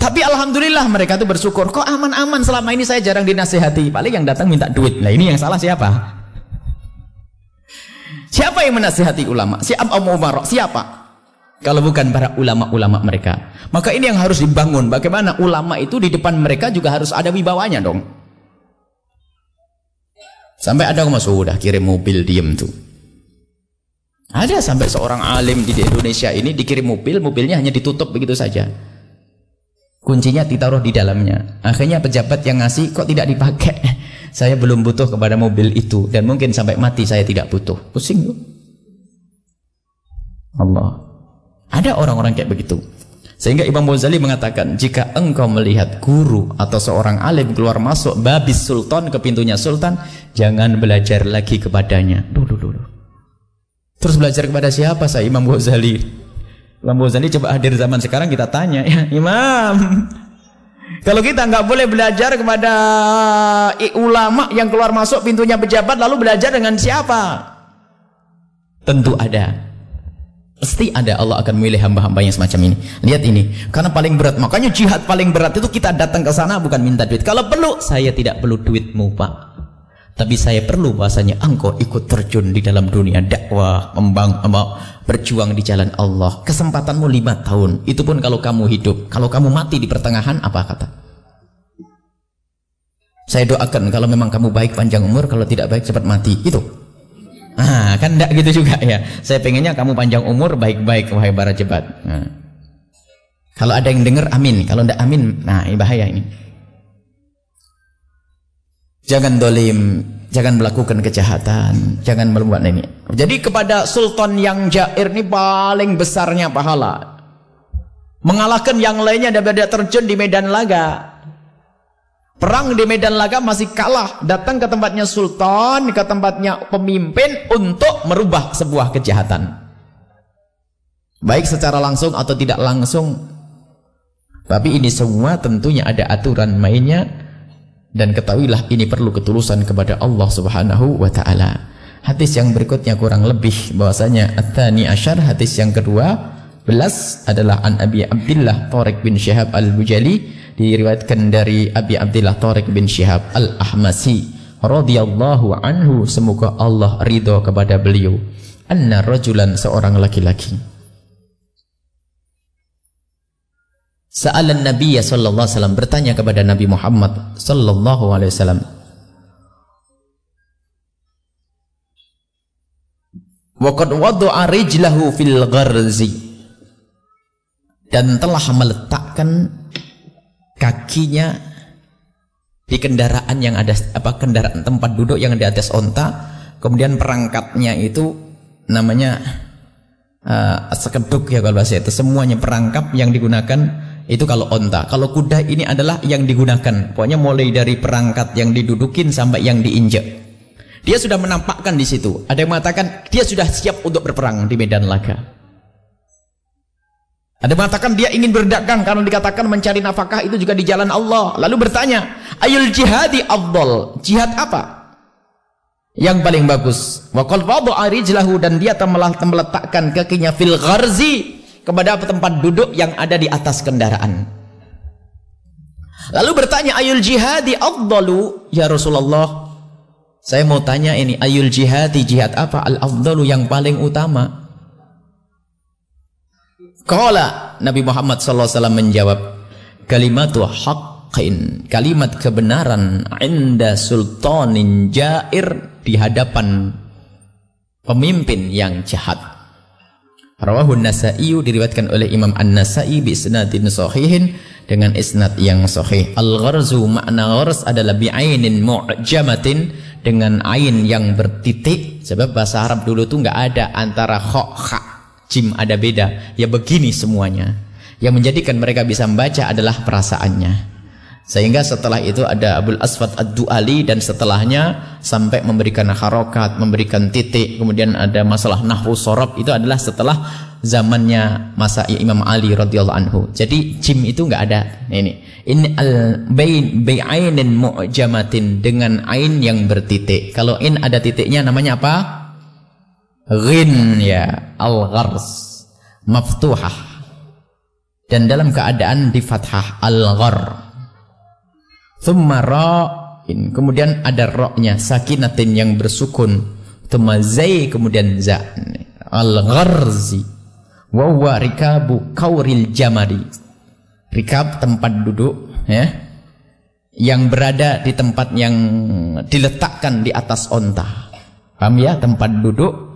Tapi alhamdulillah mereka tuh bersyukur. Kok aman-aman selama ini saya jarang dinasehati. Paling yang datang minta duit. Nah ini yang salah siapa? Siapa yang menasehati ulama? Siapa Umar? Siapa? Kalau bukan para ulama-ulama mereka. Maka ini yang harus dibangun. Bagaimana ulama itu di depan mereka juga harus ada wibawanya dong. Sampai ada yang masuk udah kirim mobil diem tuh. Ada sampai seorang alim di Indonesia ini dikirim mobil, mobilnya hanya ditutup begitu saja. Kuncinya ditaruh di dalamnya. Akhirnya pejabat yang ngasih kok tidak dipakai. Saya belum butuh kepada mobil itu dan mungkin sampai mati saya tidak butuh. Pusing tuh. Allah. Ada orang-orang kayak begitu. Sehingga Imam Ghazali mengatakan, jika engkau melihat guru atau seorang alim keluar masuk babis sultan ke pintunya sultan, jangan belajar lagi kepadanya. Dulu dulu. Terus belajar kepada siapa saya Imam Ghazali? Imam Ghazali coba hadir zaman sekarang kita tanya, ya Imam. Kalau kita nggak boleh belajar kepada ulama yang keluar masuk pintunya pejabat, lalu belajar dengan siapa? Tentu ada. Pasti ada Allah akan memilih hamba-hambanya semacam ini. Lihat ini, karena paling berat. Makanya jihad paling berat itu kita datang ke sana bukan minta duit. Kalau perlu, saya tidak perlu duitmu, Pak. Tapi saya perlu bahasanya engkau ikut terjun di dalam dunia dakwah, membang, berjuang di jalan Allah. Kesempatanmu lima tahun. Itu pun kalau kamu hidup. Kalau kamu mati di pertengahan, apa kata? Saya doakan kalau memang kamu baik panjang umur, kalau tidak baik cepat mati. Itu. Ah, kan enggak gitu juga ya. Saya pengennya kamu panjang umur, baik-baik, wahai para jebat. Nah. Kalau ada yang dengar, amin. Kalau enggak amin, nah ini bahaya ini. Jangan dolim, jangan melakukan kejahatan, jangan membuat ini. Jadi kepada sultan yang jair ini paling besarnya pahala. Mengalahkan yang lainnya daripada terjun di medan laga. Perang di medan laga masih kalah. Datang ke tempatnya sultan, ke tempatnya pemimpin untuk merubah sebuah kejahatan. Baik secara langsung atau tidak langsung. Tapi ini semua tentunya ada aturan mainnya dan ketahuilah ini perlu ketulusan kepada Allah Subhanahu wa taala. Hadis yang berikutnya kurang lebih bahwasanya at-tani asyar hadis yang kedua belas adalah an Abi Abdullah Tariq bin Syihab Al-Bujali diriwayatkan dari Abi Abdullah Tariq bin Syihab Al-Ahmasi radhiyallahu anhu. Semoga Allah ridho kepada beliau. Anna rajulan seorang laki-laki Sa'alan Nabi sallallahu alaihi wasallam bertanya kepada Nabi Muhammad sallallahu alaihi wasallam Waqad wada'a rijlahu fil gharzi. Dan telah meletakkan kakinya di kendaraan yang ada apa kendaraan tempat duduk yang di atas onta. Kemudian perangkatnya itu namanya uh, sekeduk ya kalau bahasa itu. Semuanya perangkap yang digunakan itu kalau onta kalau kuda ini adalah yang digunakan pokoknya mulai dari perangkat yang didudukin sampai yang diinjak dia sudah menampakkan di situ ada yang mengatakan dia sudah siap untuk berperang di medan laga ada mengatakan dia ingin berdagang karena dikatakan mencari nafkah itu juga di jalan Allah. Lalu bertanya, ayul jihadi afdal? Jihad apa? Yang paling bagus. Wa qad arijlahu dan dia telah meletakkan kakinya fil gharzi kepada tempat duduk yang ada di atas kendaraan. Lalu bertanya, ayul jihadi afdalu? Ya Rasulullah, saya mau tanya ini, ayul jihadi jihad apa? Al afdalu yang paling utama. Kala Nabi Muhammad SAW menjawab kalimatu haqqin kalimat kebenaran inda sultanin jair di hadapan pemimpin yang jahat Rawahu Nasa'i diriwayatkan oleh Imam An-Nasa'i bi isnadin sahihin dengan isnad yang sahih. Al-gharzu makna gharz adalah bi ainin mu'jamatin dengan ain yang bertitik. Sebab bahasa Arab dulu tuh enggak ada antara kha kha jim ada beda. Ya begini semuanya. Yang menjadikan mereka bisa membaca adalah perasaannya Sehingga setelah itu ada Abul Asfad Ad-Du'ali dan setelahnya sampai memberikan harokat, memberikan titik, kemudian ada masalah nahwu sorob itu adalah setelah zamannya masa Imam Ali radhiyallahu anhu. Jadi jim itu enggak ada. Ini ini al bain bainin mu'jamatin dengan ain yang bertitik. Kalau in ada titiknya namanya apa? Ghin ya, al-ghars maftuhah. Dan dalam keadaan di fathah al-ghar Thumma ra'in. Kemudian ada ra'nya sakinatin yang bersukun. Thumma kemudian za. Al-gharzi. Wa huwa rikabu kauril jamari. Rikab tempat duduk ya. Yang berada di tempat yang diletakkan di atas onta. Paham ya? Tempat duduk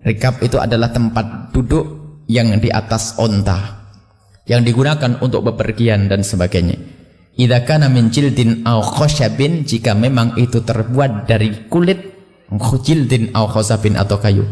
Rikab itu adalah tempat duduk yang di atas onta yang digunakan untuk bepergian dan sebagainya. Idza kana min jildin aw khashabin jika memang itu terbuat dari kulit jildin aw khashabin atau kayu.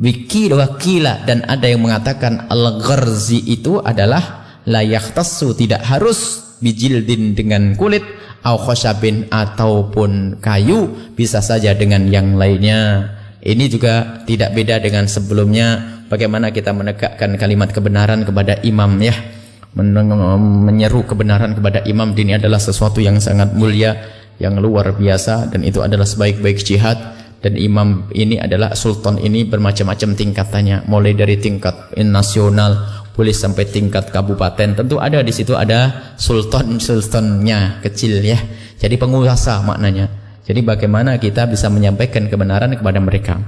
Wikil wakila dan ada yang mengatakan al-gharzi itu adalah layak tasu tidak harus bijildin dengan kulit aw khashabin ataupun kayu bisa saja dengan yang lainnya. Ini juga tidak beda dengan sebelumnya bagaimana kita menegakkan kalimat kebenaran kepada imam ya menyeru kebenaran kepada imam. Dini adalah sesuatu yang sangat mulia yang luar biasa dan itu adalah sebaik-baik jihad. Dan imam ini adalah sultan ini bermacam-macam tingkatannya. Mulai dari tingkat nasional boleh sampai tingkat kabupaten. Tentu ada di situ ada sultan sultannya kecil ya. Jadi penguasa maknanya. Jadi bagaimana kita bisa menyampaikan kebenaran kepada mereka.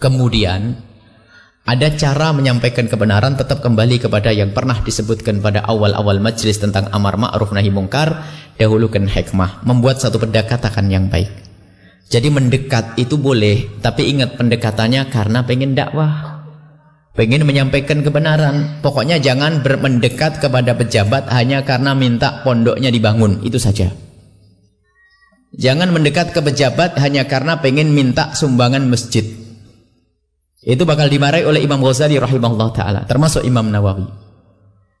Kemudian ada cara menyampaikan kebenaran tetap kembali kepada yang pernah disebutkan pada awal-awal majlis tentang amar ma'ruf nahi mungkar dahulukan hikmah membuat satu pendekatan yang baik. Jadi mendekat itu boleh tapi ingat pendekatannya karena pengen dakwah. Pengen menyampaikan kebenaran. Pokoknya jangan mendekat kepada pejabat hanya karena minta pondoknya dibangun. Itu saja. Jangan mendekat ke pejabat hanya karena pengen minta sumbangan masjid itu bakal dimarahi oleh Imam Ghazali rahimahullah taala, termasuk Imam Nawawi.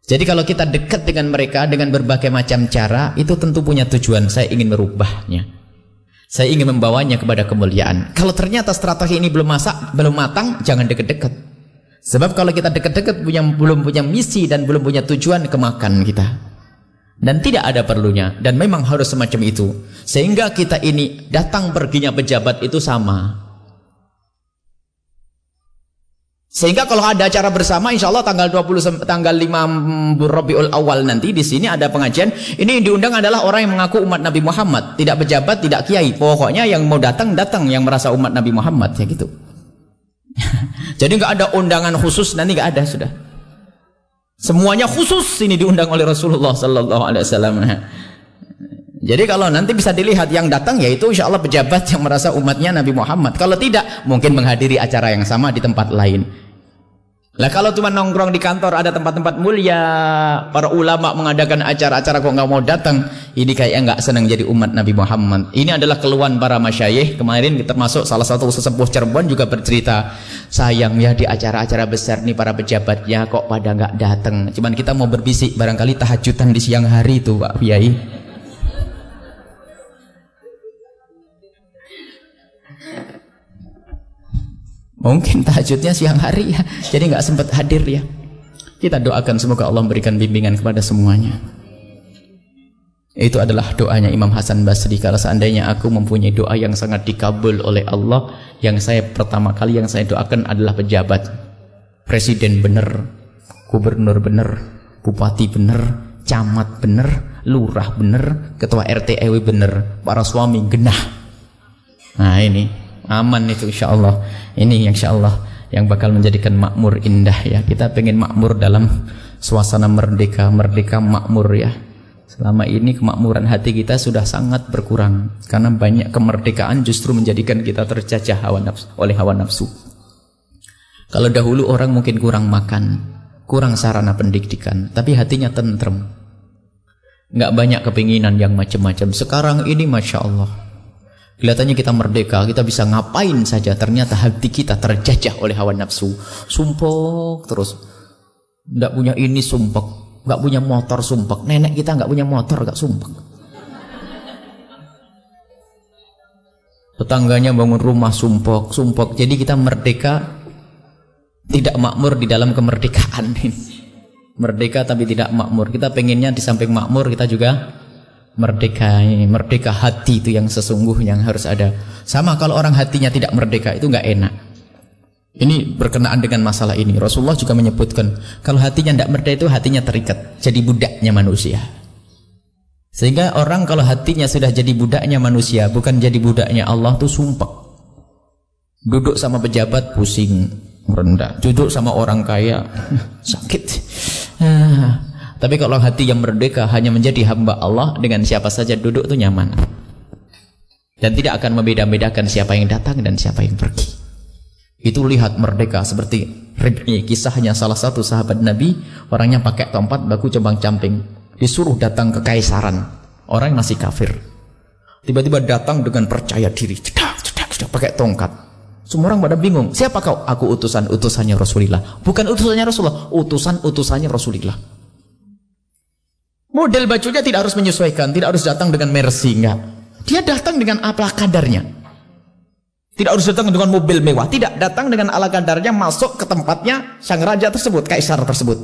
Jadi kalau kita dekat dengan mereka dengan berbagai macam cara, itu tentu punya tujuan. Saya ingin merubahnya. Saya ingin membawanya kepada kemuliaan. Kalau ternyata strategi ini belum masak, belum matang, jangan dekat-dekat. Sebab kalau kita dekat-dekat punya belum punya misi dan belum punya tujuan kemakan kita. Dan tidak ada perlunya dan memang harus semacam itu. Sehingga kita ini datang perginya pejabat itu sama. Sehingga kalau ada acara bersama insya Allah tanggal 20 tanggal 5 Rabiul Awal nanti di sini ada pengajian. Ini yang diundang adalah orang yang mengaku umat Nabi Muhammad, tidak pejabat, tidak kiai. Pokoknya yang mau datang datang yang merasa umat Nabi Muhammad ya gitu. Jadi nggak ada undangan khusus nanti nggak ada sudah. Semuanya khusus ini diundang oleh Rasulullah sallallahu alaihi wasallam. Jadi kalau nanti bisa dilihat yang datang yaitu insya Allah pejabat yang merasa umatnya Nabi Muhammad. Kalau tidak mungkin menghadiri acara yang sama di tempat lain. Lah kalau cuma nongkrong di kantor ada tempat-tempat mulia, para ulama mengadakan acara-acara kok nggak mau datang, ini kayak nggak senang jadi umat Nabi Muhammad. Ini adalah keluhan para masyayikh. Kemarin termasuk salah satu sesepuh Cirebon juga bercerita, sayang ya di acara-acara besar nih para pejabatnya kok pada nggak datang. Cuman kita mau berbisik barangkali tahajudan di siang hari itu Pak Kiai. Mungkin tahajudnya siang hari ya, jadi nggak sempat hadir ya. Kita doakan semoga Allah memberikan bimbingan kepada semuanya. Itu adalah doanya Imam Hasan Basri. Kalau seandainya aku mempunyai doa yang sangat dikabul oleh Allah Yang saya pertama kali yang saya doakan adalah pejabat. Presiden benar Gubernur benar Bupati benar Camat benar Lurah benar Ketua RT RW benar Para suami genah. Nah ini aman itu insya Allah ini insya Allah yang bakal menjadikan makmur indah ya. Kita pengen makmur dalam suasana merdeka merdeka makmur ya. Selama ini kemakmuran hati kita sudah sangat berkurang karena banyak kemerdekaan justru menjadikan kita terjajah hawa nafsu, oleh hawa nafsu. Kalau dahulu orang mungkin kurang makan kurang sarana pendidikan tapi hatinya tentrem. Nggak banyak kepinginan yang macam-macam. Sekarang ini Masya Allah Kelihatannya kita merdeka, kita bisa ngapain saja. Ternyata hati kita terjajah oleh hawa nafsu. Sumpok terus. Tidak punya ini sumpok. nggak punya motor sumpek. Nenek kita nggak punya motor nggak sumpek. Tetangganya bangun rumah sumpok, sumpok. Jadi kita merdeka tidak makmur di dalam kemerdekaan ini. Merdeka tapi tidak makmur. Kita pengennya di samping makmur kita juga merdeka merdeka hati itu yang sesungguhnya yang harus ada. Sama kalau orang hatinya tidak merdeka itu nggak enak. Ini berkenaan dengan masalah ini. Rasulullah juga menyebutkan kalau hatinya tidak merdeka itu hatinya terikat jadi budaknya manusia. Sehingga orang kalau hatinya sudah jadi budaknya manusia bukan jadi budaknya Allah tuh sumpah. Duduk sama pejabat pusing rendah. Duduk sama orang kaya sakit. Ah. Tapi kalau hati yang merdeka hanya menjadi hamba Allah dengan siapa saja duduk itu nyaman. Dan tidak akan membeda-bedakan siapa yang datang dan siapa yang pergi. Itu lihat merdeka seperti Rib'i kisahnya salah satu sahabat Nabi orangnya pakai tongkat baku cembang camping. Disuruh datang ke kaisaran. Orang masih kafir. Tiba-tiba datang dengan percaya diri. Cedak cedak cedak pakai tongkat. Semua orang pada bingung siapa kau? Aku utusan utusannya Rasulullah. Bukan utusannya Rasulullah utusan utusannya Rasulullah Model bajunya tidak harus menyesuaikan, tidak harus datang dengan mercy, enggak. Dia datang dengan apa kadarnya. Tidak harus datang dengan mobil mewah, tidak datang dengan ala kadarnya masuk ke tempatnya sang raja tersebut, kaisar tersebut.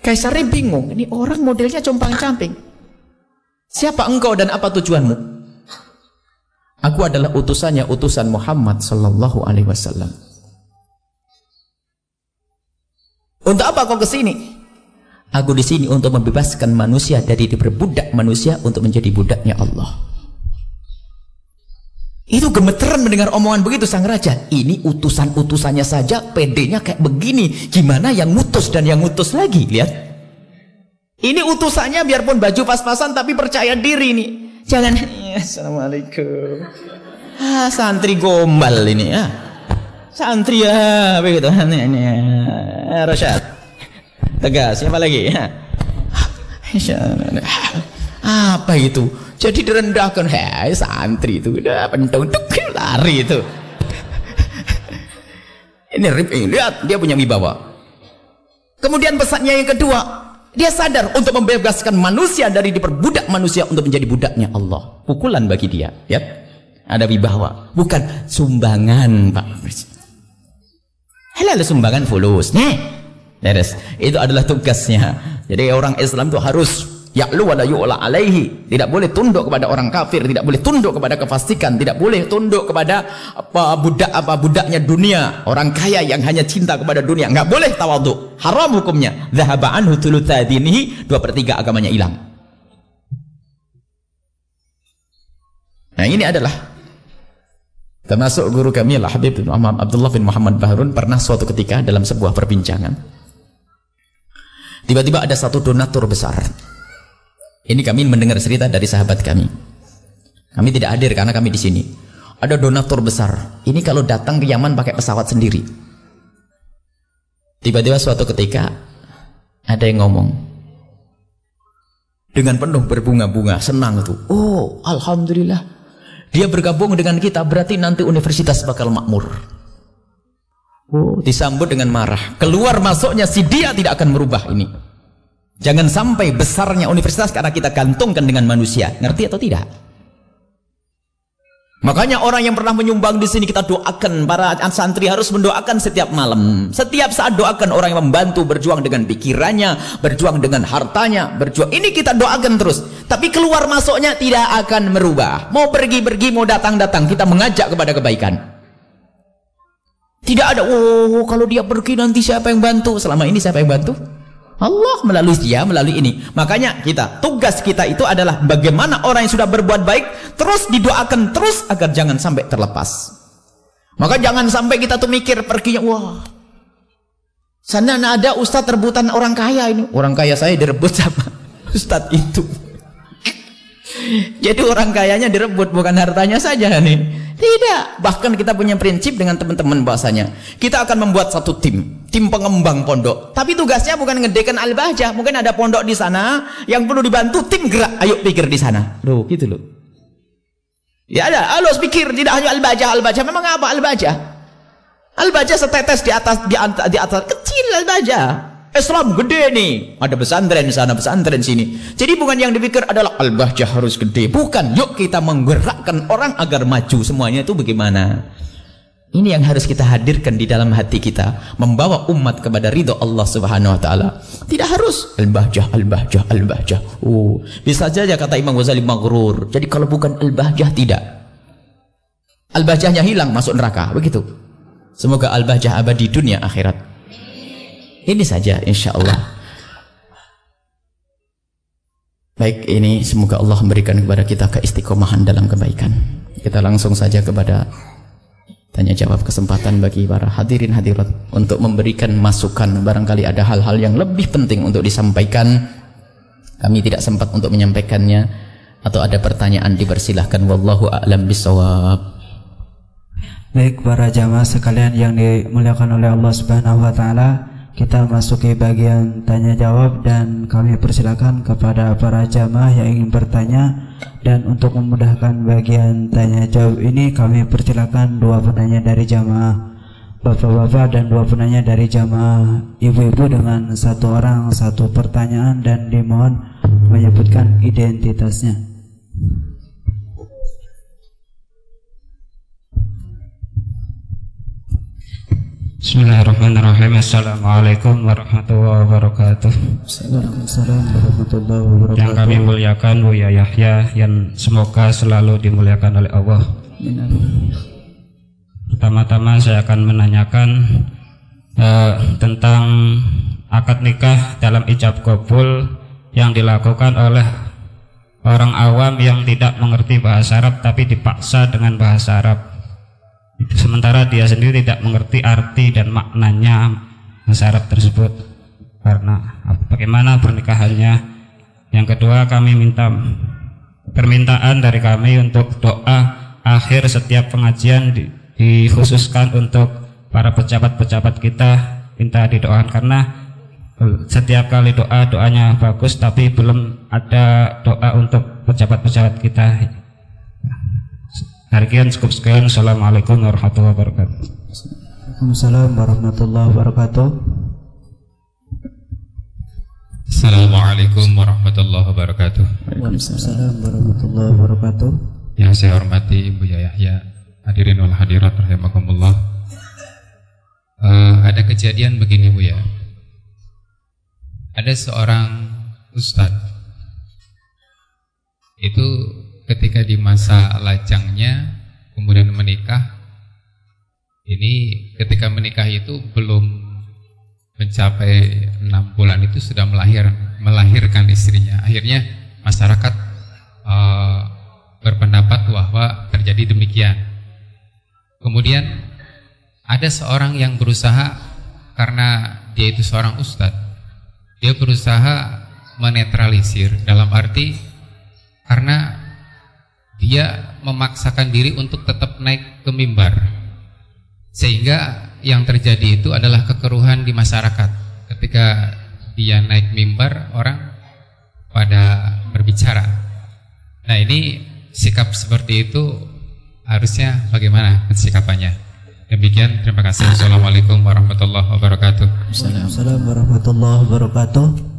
Kaisarnya bingung, ini orang modelnya compang-camping. Siapa engkau dan apa tujuanmu? Aku adalah utusannya utusan Muhammad sallallahu alaihi wasallam. Untuk apa kau ke sini? Aku di sini untuk membebaskan manusia dari diperbudak manusia untuk menjadi budaknya Allah. Itu gemeteran mendengar omongan begitu sang raja. Ini utusan-utusannya saja pedenya kayak begini. Gimana yang ngutus dan yang ngutus lagi? Lihat. Ini utusannya biarpun baju pas-pasan tapi percaya diri nih. Jangan Assalamualaikum. Ah, santri gombal ini ya. Santri ya begitu. Ini, Rasyad. Tegas, siapa lagi? Apa itu? Jadi direndahkan, hei santri itu udah pentung lari itu. Ini rip ini lihat dia punya wibawa. Kemudian pesannya yang kedua, dia sadar untuk membebaskan manusia dari diperbudak manusia untuk menjadi budaknya Allah. Pukulan bagi dia, ya. Ada wibawa, bukan sumbangan, Pak. Halal sumbangan fulus, nih. Beres. Itu adalah tugasnya. Jadi orang Islam itu harus ya'lu wa la yu'la alaihi. Tidak boleh tunduk kepada orang kafir, tidak boleh tunduk kepada kefasikan, tidak boleh tunduk kepada apa budak apa budaknya dunia, orang kaya yang hanya cinta kepada dunia. Enggak boleh tawadhu. Haram hukumnya. Dhahaba anhu thulutsa dinihi, 2 per 3 agamanya hilang. Nah, ini adalah termasuk guru kami lah Habib bin Abdullah bin Muhammad Bahrun pernah suatu ketika dalam sebuah perbincangan Tiba-tiba ada satu donatur besar. Ini kami mendengar cerita dari sahabat kami. Kami tidak hadir karena kami di sini. Ada donatur besar. Ini kalau datang ke Yaman pakai pesawat sendiri. Tiba-tiba suatu ketika ada yang ngomong dengan penuh berbunga-bunga, senang itu. Oh, alhamdulillah. Dia bergabung dengan kita berarti nanti universitas bakal makmur. Oh, disambut dengan marah. Keluar masuknya si dia tidak akan merubah ini. Jangan sampai besarnya universitas karena kita gantungkan dengan manusia. Ngerti atau tidak? Makanya orang yang pernah menyumbang di sini kita doakan para santri harus mendoakan setiap malam. Setiap saat doakan orang yang membantu berjuang dengan pikirannya, berjuang dengan hartanya, berjuang. Ini kita doakan terus. Tapi keluar masuknya tidak akan merubah. Mau pergi-pergi, mau datang-datang, kita mengajak kepada kebaikan. Tidak ada, oh kalau dia pergi nanti siapa yang bantu? Selama ini siapa yang bantu? Allah melalui dia, melalui ini. Makanya kita, tugas kita itu adalah bagaimana orang yang sudah berbuat baik, terus didoakan terus agar jangan sampai terlepas. Maka jangan sampai kita tuh mikir perginya, wah, sana ada ustadz rebutan orang kaya ini. Orang kaya saya direbut sama ustadz itu. Jadi orang kayanya direbut bukan hartanya saja nih. Tidak. Bahkan kita punya prinsip dengan teman-teman bahasanya. Kita akan membuat satu tim. Tim pengembang pondok. Tapi tugasnya bukan ngedekan al-bahjah. Mungkin ada pondok di sana yang perlu dibantu tim gerak. Ayo pikir di sana. Loh, gitu loh. Ya ada. Harus pikir. Tidak hanya al-bahjah. Al-bahjah memang apa al-bahjah? Al-bahjah setetes di atas di, atas, di atas kecil al-bahjah. Islam gede nih. Ada pesantren sana, pesantren sini. Jadi bukan yang dipikir adalah al-bahjah harus gede. Bukan. Yuk kita menggerakkan orang agar maju. Semuanya itu bagaimana? Ini yang harus kita hadirkan di dalam hati kita. Membawa umat kepada ridho Allah subhanahu wa ta'ala. Tidak harus al-bahjah, al-bahjah, al-bahjah. Oh, bisa saja kata Imam Ghazali maghrur. Jadi kalau bukan al-bahjah tidak. Al-bahjahnya hilang masuk neraka. Begitu. Semoga al-bahjah abadi dunia akhirat. Ini saja insya Allah. Baik, ini semoga Allah memberikan kepada kita keistiqomahan dalam kebaikan. Kita langsung saja kepada tanya jawab kesempatan bagi para hadirin hadirat untuk memberikan masukan. Barangkali ada hal-hal yang lebih penting untuk disampaikan. Kami tidak sempat untuk menyampaikannya. Atau ada pertanyaan dipersilahkan. Wallahu a'lam bisawab Baik para jamaah sekalian yang dimuliakan oleh Allah Subhanahu wa taala kita masuki bagian tanya jawab dan kami persilakan kepada para jamaah yang ingin bertanya. Dan untuk memudahkan bagian tanya jawab ini kami persilakan dua penanya dari jamaah. Bapak-bapak dan dua penanya dari jamaah. Ibu-ibu dengan satu orang satu pertanyaan dan dimohon menyebutkan identitasnya. Bismillahirrahmanirrahim. Assalamualaikum warahmatullahi wabarakatuh. Yang kami muliakan Buya Yahya Yang semoga selalu dimuliakan oleh Allah. Pertama-tama saya akan menanyakan uh, Tentang akad nikah dalam ijab kabul Yang dilakukan oleh orang awam yang tidak mengerti bahasa Arab Tapi dipaksa dengan bahasa Arab sementara dia sendiri tidak mengerti arti dan maknanya bahasa tersebut. Karena bagaimana pernikahannya? Yang kedua kami minta permintaan dari kami untuk doa akhir setiap pengajian di, dikhususkan untuk para pejabat-pejabat kita. Minta didoakan karena setiap kali doa doanya bagus tapi belum ada doa untuk pejabat-pejabat kita Demikian cukup sekian. Assalamualaikum warahmatullahi wabarakatuh. Waalaikumsalam warahmatullahi wabarakatuh. Assalamualaikum warahmatullahi wabarakatuh. Waalaikumsalam warahmatullahi wabarakatuh. Yang saya hormati Ibu Yahya, hadirin wal hadirat rahimakumullah. Uh, ada kejadian begini Bu ya. Ada seorang ustadz itu ketika di masa lajangnya kemudian menikah ini ketika menikah itu belum mencapai enam bulan itu sudah melahir melahirkan istrinya. Akhirnya masyarakat uh, berpendapat bahwa terjadi demikian. Kemudian ada seorang yang berusaha karena dia itu seorang ustadz. Dia berusaha menetralisir dalam arti karena dia memaksakan diri untuk tetap naik ke mimbar. Sehingga yang terjadi itu adalah kekeruhan di masyarakat. Ketika dia naik mimbar orang pada berbicara. Nah ini sikap seperti itu harusnya bagaimana sikapannya? Demikian terima kasih. Assalamualaikum warahmatullahi wabarakatuh. Assalamualaikum warahmatullahi wabarakatuh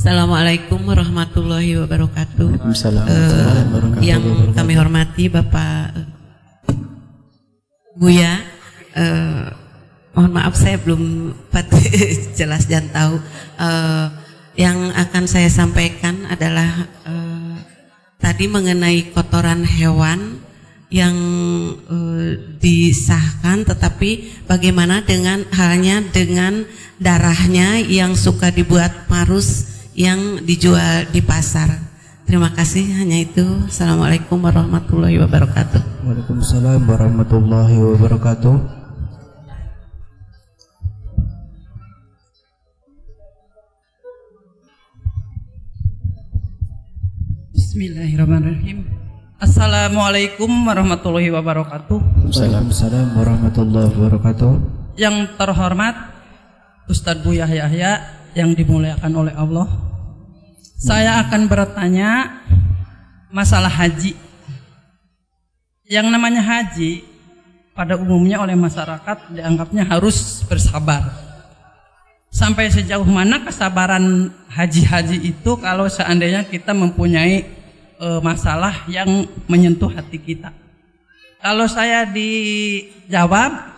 Assalamualaikum warahmatullahi wabarakatuh. Uh, yang kami hormati Bapak uh, Buya, uh, mohon maaf saya belum jelas dan tahu. Uh, yang akan saya sampaikan adalah uh, tadi mengenai kotoran hewan yang uh, disahkan, tetapi bagaimana dengan halnya dengan darahnya yang suka dibuat marus yang dijual di pasar. Terima kasih hanya itu. Assalamualaikum warahmatullahi wabarakatuh. Waalaikumsalam warahmatullahi wabarakatuh. Bismillahirrahmanirrahim. Assalamualaikum warahmatullahi wabarakatuh. Waalaikumsalam warahmatullahi wabarakatuh. Yang terhormat Ustadz Buya Yahya yang dimuliakan oleh Allah. Saya akan bertanya masalah haji. Yang namanya haji pada umumnya oleh masyarakat dianggapnya harus bersabar. Sampai sejauh mana kesabaran haji-haji itu kalau seandainya kita mempunyai e, masalah yang menyentuh hati kita. Kalau saya dijawab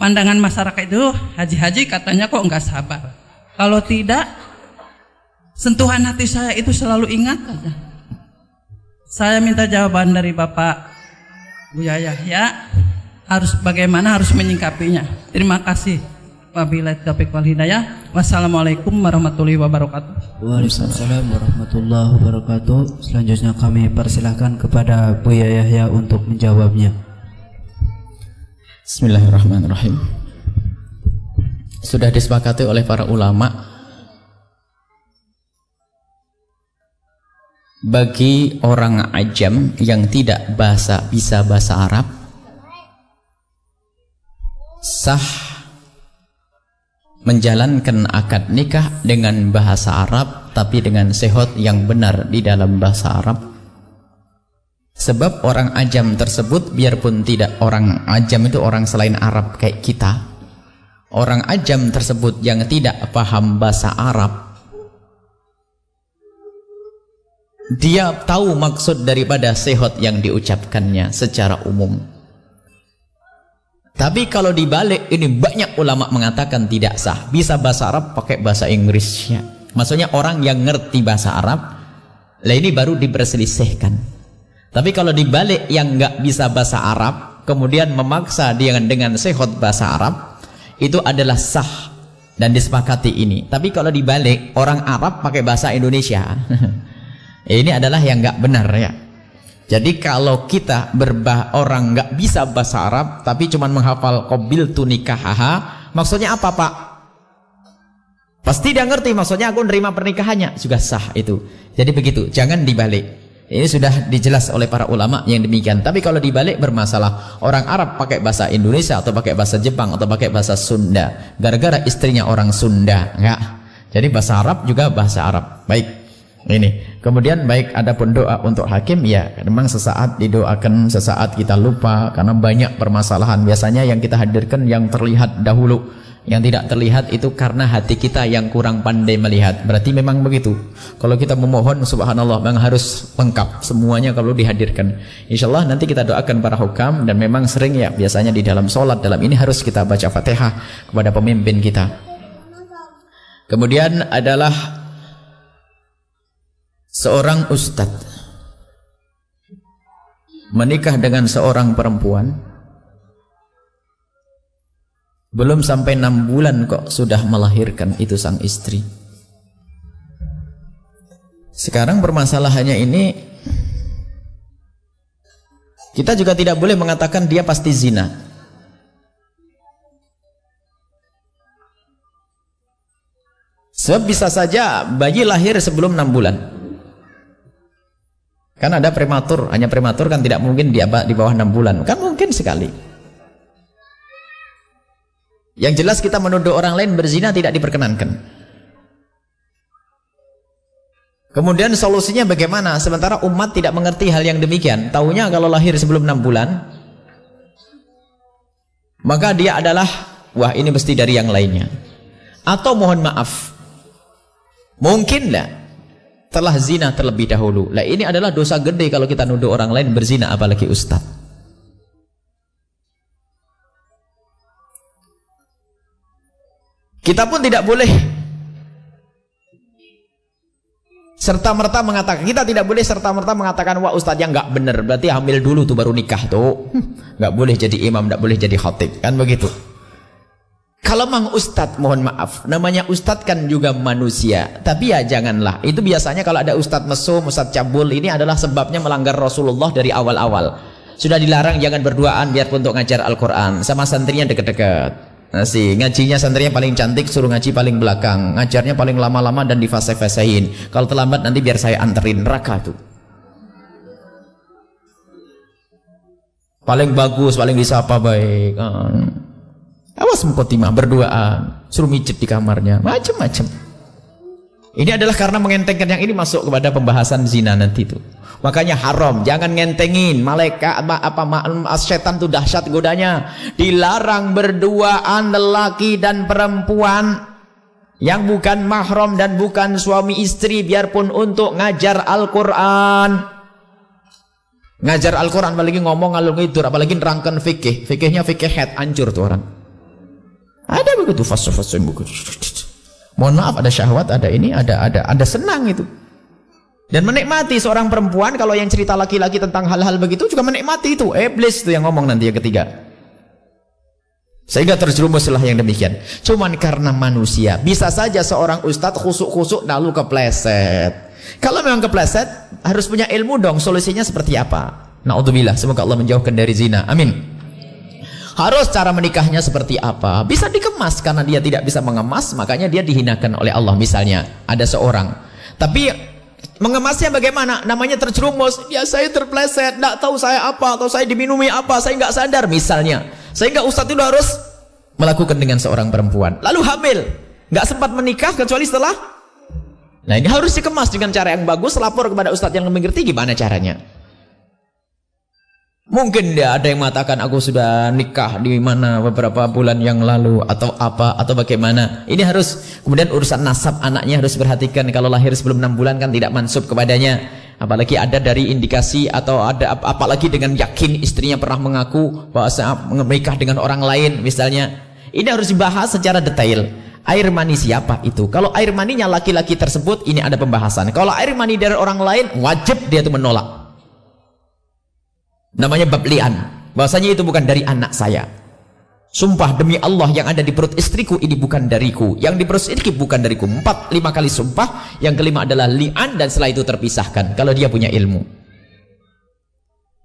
pandangan masyarakat itu haji-haji katanya kok nggak sabar. Kalau tidak sentuhan hati saya itu selalu ingat. Saya minta jawaban dari Bapak Buya Yahya harus bagaimana harus menyingkapinya. Terima kasih. Wabillahi taufiq wal hidayah. Wassalamualaikum warahmatullahi wabarakatuh. Waalaikumsalam warahmatullahi wabarakatuh. Selanjutnya kami persilahkan kepada Buya Yahya untuk menjawabnya. Bismillahirrahmanirrahim. Sudah disepakati oleh para ulama bagi orang ajam yang tidak bahasa bisa bahasa Arab sah menjalankan akad nikah dengan bahasa Arab tapi dengan sehot yang benar di dalam bahasa Arab. Sebab orang ajam tersebut biarpun tidak orang ajam itu orang selain Arab kayak kita orang ajam tersebut yang tidak paham bahasa Arab dia tahu maksud daripada sehot yang diucapkannya secara umum tapi kalau dibalik ini banyak ulama mengatakan tidak sah. Bisa bahasa Arab pakai bahasa Inggris ya. Maksudnya orang yang ngerti bahasa Arab, lah ini baru diperselisihkan. Tapi kalau dibalik yang nggak bisa bahasa Arab, kemudian memaksa dia dengan sehot bahasa Arab, itu adalah sah dan disepakati ini. Tapi kalau dibalik orang Arab pakai bahasa Indonesia, ini adalah yang nggak benar ya. Jadi kalau kita berbah orang nggak bisa bahasa Arab tapi cuma menghafal qabil tu nikahaha, maksudnya apa Pak? Pasti dia ngerti maksudnya aku nerima pernikahannya, juga sah itu. Jadi begitu, jangan dibalik. Ini sudah dijelas oleh para ulama yang demikian. Tapi kalau dibalik bermasalah, orang Arab pakai bahasa Indonesia atau pakai bahasa Jepang atau pakai bahasa Sunda, gara-gara istrinya orang Sunda, enggak. Jadi bahasa Arab juga bahasa Arab. Baik. Ini. Kemudian baik ada pun doa untuk hakim ya memang sesaat didoakan sesaat kita lupa karena banyak permasalahan biasanya yang kita hadirkan yang terlihat dahulu yang tidak terlihat itu karena hati kita yang kurang pandai melihat. Berarti memang begitu. Kalau kita memohon subhanallah memang harus lengkap semuanya kalau dihadirkan. Insyaallah nanti kita doakan para hukam dan memang sering ya biasanya di dalam sholat dalam ini harus kita baca fatihah kepada pemimpin kita. Kemudian adalah seorang ustadz. Menikah dengan seorang perempuan belum sampai enam bulan kok sudah melahirkan itu sang istri sekarang permasalahannya ini kita juga tidak boleh mengatakan dia pasti zina sebab bisa saja bayi lahir sebelum enam bulan Kan ada prematur, hanya prematur kan tidak mungkin di, di bawah 6 bulan. Kan mungkin sekali. Yang jelas kita menuduh orang lain berzina tidak diperkenankan. Kemudian solusinya bagaimana? Sementara umat tidak mengerti hal yang demikian. Tahunya kalau lahir sebelum 6 bulan, maka dia adalah, wah ini mesti dari yang lainnya. Atau mohon maaf, mungkinlah telah zina terlebih dahulu. Lah ini adalah dosa gede kalau kita nuduh orang lain berzina apalagi ustaz. Kita pun tidak boleh serta merta mengatakan kita tidak boleh serta merta mengatakan wah ustaz yang nggak benar berarti hamil dulu tuh baru nikah tuh nggak boleh jadi imam nggak boleh jadi khatib kan begitu kalau mang ustadz, mohon maaf, namanya ustadz kan juga manusia. Tapi ya janganlah. Itu biasanya kalau ada ustadz mesum, ustadz cabul, ini adalah sebabnya melanggar Rasulullah dari awal-awal. Sudah dilarang jangan berduaan biarpun untuk ngajar Al-Quran. Sama santrinya deket-deket. Nasi, ngajinya santrinya paling cantik, suruh ngaji paling belakang. Ngajarnya paling lama-lama dan di fase-fasein. Kalau terlambat nanti biar saya anterin neraka tuh. Paling bagus, paling disapa baik. Hmm. Awas mukotimah berduaan, suruh mijet di kamarnya, macam-macam. Ini adalah karena mengentengkan yang ini masuk kepada pembahasan zina nanti itu. Makanya haram, jangan ngentengin. Malaikat apa, apa setan itu dahsyat godanya. Dilarang berduaan lelaki dan perempuan yang bukan mahram dan bukan suami istri biarpun untuk ngajar Al-Qur'an. Ngajar Al-Quran apalagi ngomong ngalur ngidur apalagi nerangkan fikih fikihnya fikih head hancur tuh orang ada begitu fase fase buku mohon maaf ada syahwat ada ini ada ada ada senang itu dan menikmati seorang perempuan kalau yang cerita laki-laki tentang hal-hal begitu juga menikmati itu iblis itu yang ngomong nanti yang ketiga sehingga terjerumuslah yang demikian cuman karena manusia bisa saja seorang ustadz khusuk-khusuk lalu kepleset kalau memang kepleset, harus punya ilmu dong solusinya seperti apa. Naudzubillah, semoga Allah menjauhkan dari zina. Amin. Harus cara menikahnya seperti apa? Bisa dikemas karena dia tidak bisa mengemas, makanya dia dihinakan oleh Allah misalnya. Ada seorang. Tapi mengemasnya bagaimana? Namanya terjerumus. Ya saya terpleset, tidak tahu saya apa atau saya diminumi apa, saya nggak sadar misalnya. Sehingga ustadz itu harus melakukan dengan seorang perempuan. Lalu hamil, nggak sempat menikah kecuali setelah Nah ini harus dikemas dengan cara yang bagus, lapor kepada ustadz yang mengerti gimana caranya. Mungkin dia ada yang mengatakan aku sudah nikah di mana beberapa bulan yang lalu atau apa atau bagaimana. Ini harus kemudian urusan nasab anaknya harus perhatikan kalau lahir sebelum enam bulan kan tidak mansub kepadanya. Apalagi ada dari indikasi atau ada apalagi dengan yakin istrinya pernah mengaku bahwa menikah dengan orang lain misalnya. Ini harus dibahas secara detail. Air mani siapa itu? Kalau air maninya laki-laki tersebut, ini ada pembahasan. Kalau air mani dari orang lain, wajib dia itu menolak. Namanya bablian. Bahasanya itu bukan dari anak saya. Sumpah demi Allah yang ada di perut istriku ini bukan dariku. Yang di perut istriku bukan dariku. Empat, lima kali sumpah. Yang kelima adalah li'an dan setelah itu terpisahkan. Kalau dia punya ilmu.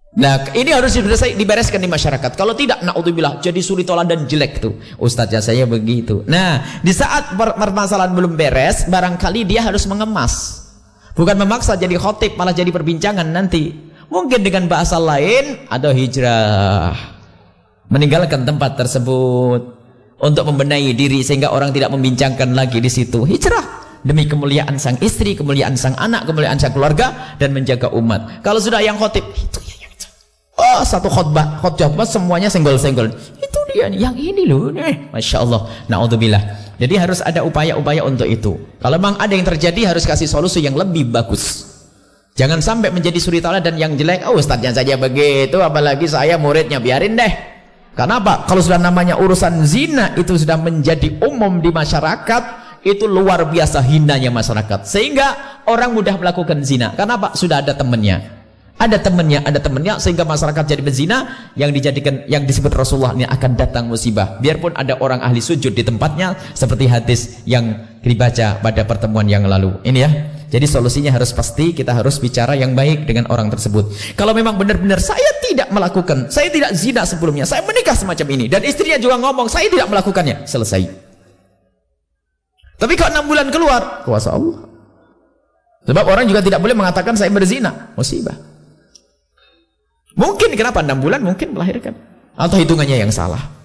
Nah, ini harus dibereskan di masyarakat. Kalau tidak, naudzubillah, jadi suri dan jelek tuh. Ustaznya saya begitu. Nah, di saat permasalahan belum beres, barangkali dia harus mengemas. Bukan memaksa jadi khotib, malah jadi perbincangan nanti. Mungkin dengan bahasa lain, ada hijrah. Meninggalkan tempat tersebut untuk membenahi diri sehingga orang tidak membincangkan lagi di situ. Hijrah demi kemuliaan sang istri, kemuliaan sang anak, kemuliaan sang keluarga dan menjaga umat. Kalau sudah yang khotib, itu ya Oh, satu khutbah, khutbah semuanya senggol-senggol. Itu dia yang ini loh. Nih, Masya Allah. Na'udzubillah. Jadi harus ada upaya-upaya untuk itu. Kalau memang ada yang terjadi harus kasih solusi yang lebih bagus. Jangan sampai menjadi suri dan yang jelek, oh ustadznya saja begitu, apalagi saya muridnya, biarin deh. Kenapa? Kalau sudah namanya urusan zina itu sudah menjadi umum di masyarakat, itu luar biasa hinanya masyarakat. Sehingga orang mudah melakukan zina. Kenapa? Sudah ada temannya. Ada temannya, ada temannya sehingga masyarakat jadi berzina yang dijadikan yang disebut Rasulullah ini akan datang musibah. Biarpun ada orang ahli sujud di tempatnya seperti hadis yang dibaca pada pertemuan yang lalu. Ini ya. Jadi solusinya harus pasti kita harus bicara yang baik dengan orang tersebut. Kalau memang benar-benar saya tidak melakukan, saya tidak zina sebelumnya, saya menikah semacam ini dan istrinya juga ngomong saya tidak melakukannya, selesai. Tapi kalau enam bulan keluar, kuasa Allah. Sebab orang juga tidak boleh mengatakan saya berzina, musibah. Mungkin kenapa 6 bulan mungkin melahirkan. Atau hitungannya yang salah.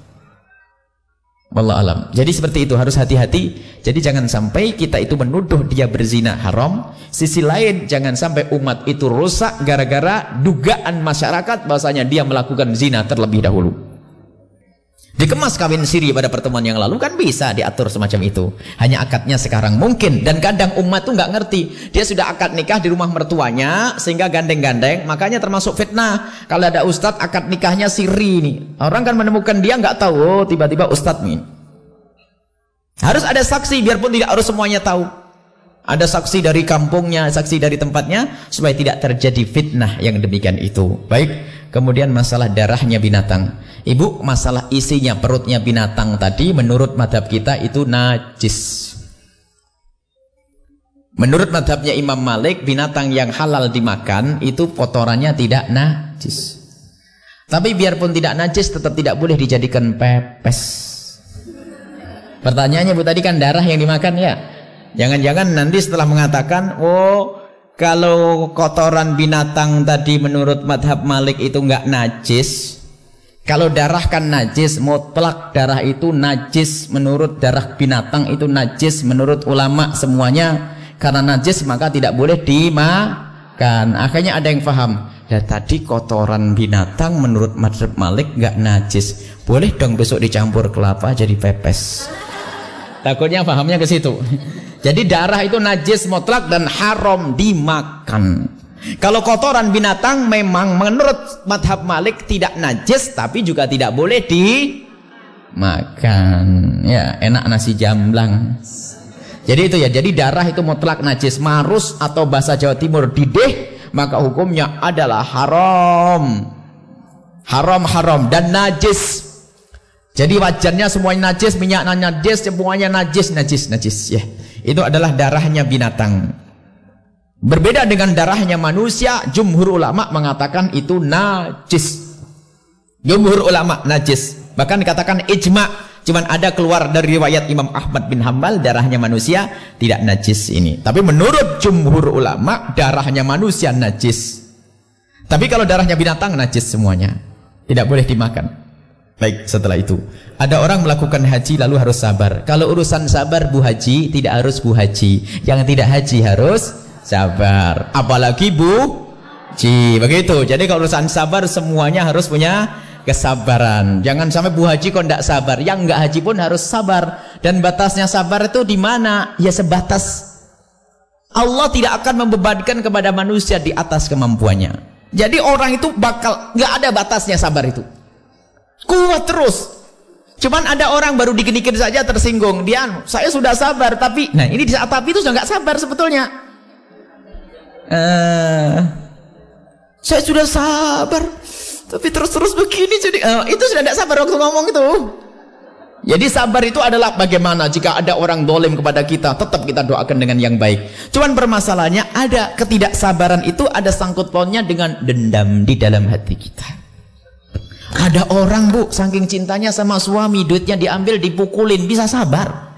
Wallah alam. Jadi seperti itu harus hati-hati. Jadi jangan sampai kita itu menuduh dia berzina haram. Sisi lain jangan sampai umat itu rusak gara-gara dugaan masyarakat bahasanya dia melakukan zina terlebih dahulu. Dikemas kawin siri pada pertemuan yang lalu kan bisa diatur semacam itu. Hanya akadnya sekarang mungkin dan kadang umat tuh nggak ngerti. Dia sudah akad nikah di rumah mertuanya sehingga gandeng-gandeng. Makanya termasuk fitnah. Kalau ada ustadz akad nikahnya siri nih. Orang kan menemukan dia nggak tahu. Oh tiba-tiba ustadz nih. Harus ada saksi biarpun tidak harus semuanya tahu. Ada saksi dari kampungnya, saksi dari tempatnya supaya tidak terjadi fitnah yang demikian itu. Baik. Kemudian masalah darahnya binatang. Ibu, masalah isinya perutnya binatang tadi menurut madhab kita itu najis. Menurut madhabnya Imam Malik, binatang yang halal dimakan itu kotorannya tidak najis. Tapi biarpun tidak najis tetap tidak boleh dijadikan pepes. Pertanyaannya Bu tadi kan darah yang dimakan ya. Jangan-jangan nanti setelah mengatakan, oh kalau kotoran binatang tadi menurut madhab Malik itu enggak najis kalau darah kan najis mutlak darah itu najis menurut darah binatang itu najis menurut ulama semuanya Karena najis maka tidak boleh dimakan. Akhirnya ada yang paham. Ya tadi kotoran binatang menurut Madhab Malik nggak najis. Boleh dong besok dicampur kelapa jadi pepes. Takutnya pahamnya ke situ. Jadi darah itu najis mutlak dan haram dimakan. Kalau kotoran binatang memang menurut madhab Malik tidak najis tapi juga tidak boleh dimakan. Ya enak nasi jamblang. Jadi itu ya. Jadi darah itu mutlak najis. Marus atau bahasa Jawa Timur dideh maka hukumnya adalah haram. Haram haram dan najis. Jadi wajannya semuanya najis, minyaknya najis, semuanya najis, najis, najis ya. Itu adalah darahnya binatang. Berbeda dengan darahnya manusia, jumhur ulama mengatakan itu najis. Jumhur ulama najis. Bahkan dikatakan ijma' Cuman ada keluar dari riwayat Imam Ahmad bin Hambal darahnya manusia tidak najis ini. Tapi menurut jumhur ulama darahnya manusia najis. Tapi kalau darahnya binatang najis semuanya. Tidak boleh dimakan. Baik, setelah itu ada orang melakukan haji lalu harus sabar. Kalau urusan sabar Bu Haji tidak harus Bu Haji. Yang tidak haji harus sabar. Apalagi Bu Haji. Begitu. Jadi kalau urusan sabar semuanya harus punya kesabaran. Jangan sampai Bu Haji kok tidak sabar. Yang enggak haji pun harus sabar. Dan batasnya sabar itu di mana? Ya sebatas Allah tidak akan membebankan kepada manusia di atas kemampuannya. Jadi orang itu bakal nggak ada batasnya sabar itu. Kuat terus. Cuman ada orang baru dikit-dikit saja tersinggung. Dia, saya sudah sabar, tapi, nah ini di saat tapi itu sudah nggak sabar sebetulnya. Uh, saya sudah sabar, tapi terus-terus begini jadi uh, itu sudah tidak sabar waktu ngomong itu. Jadi sabar itu adalah bagaimana jika ada orang dolim kepada kita, tetap kita doakan dengan yang baik. Cuman permasalahannya ada ketidaksabaran itu ada sangkut pautnya dengan dendam di dalam hati kita. Ada orang bu, saking cintanya sama suami, duitnya diambil, dipukulin, bisa sabar.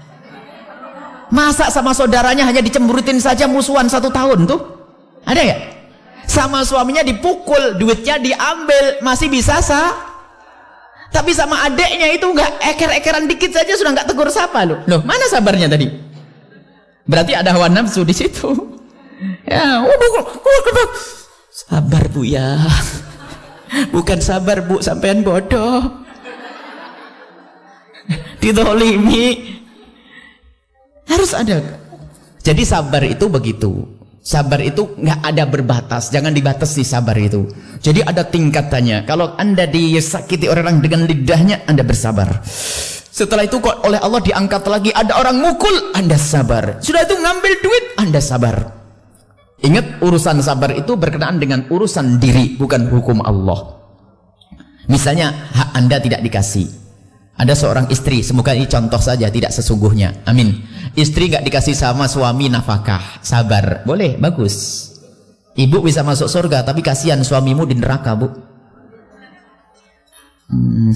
Masa sama saudaranya hanya dicemburutin saja musuhan satu tahun tuh? Ada ya? sama suaminya dipukul, duitnya diambil, masih bisa sah. Tapi sama adeknya itu enggak eker-ekeran dikit saja sudah enggak tegur sapa loh. Loh, mana sabarnya tadi? Berarti ada hawa nafsu di situ. Ya, sabar Bu ya. Bukan sabar Bu, sampean bodoh. Didolimi. Harus ada. Jadi sabar itu begitu. Sabar itu nggak ada berbatas, jangan dibatasi sabar itu. Jadi ada tingkatannya. Kalau anda disakiti orang dengan lidahnya, anda bersabar. Setelah itu kok oleh Allah diangkat lagi ada orang mukul, anda sabar. Sudah itu ngambil duit, anda sabar. Ingat urusan sabar itu berkenaan dengan urusan diri, bukan hukum Allah. Misalnya hak anda tidak dikasih. Ada seorang istri, semoga ini contoh saja, tidak sesungguhnya. Amin Istri nggak dikasih sama suami nafkah, sabar. Boleh, bagus. Ibu bisa masuk surga, tapi kasihan suamimu di neraka, Bu. Hmm.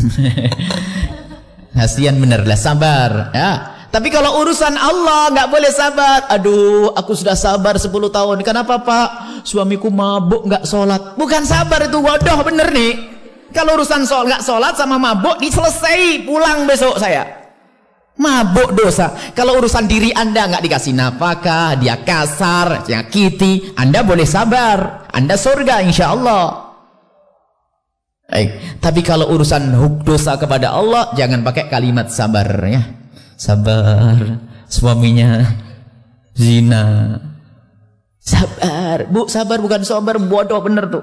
kasihan bener lah, sabar. Ya. Tapi kalau urusan Allah nggak boleh sabar. Aduh, aku sudah sabar 10 tahun. Kenapa Pak? Suamiku mabuk nggak sholat. Bukan sabar itu bodoh bener nih. Kalau urusan sholat nggak sholat sama mabuk diselesai pulang besok saya mabuk dosa kalau urusan diri anda nggak dikasih nafkah dia kasar nyakiti anda boleh sabar anda surga insya Allah Baik. tapi kalau urusan dosa kepada Allah jangan pakai kalimat sabar ya sabar suaminya zina sabar bu sabar bukan sabar bodoh bener tuh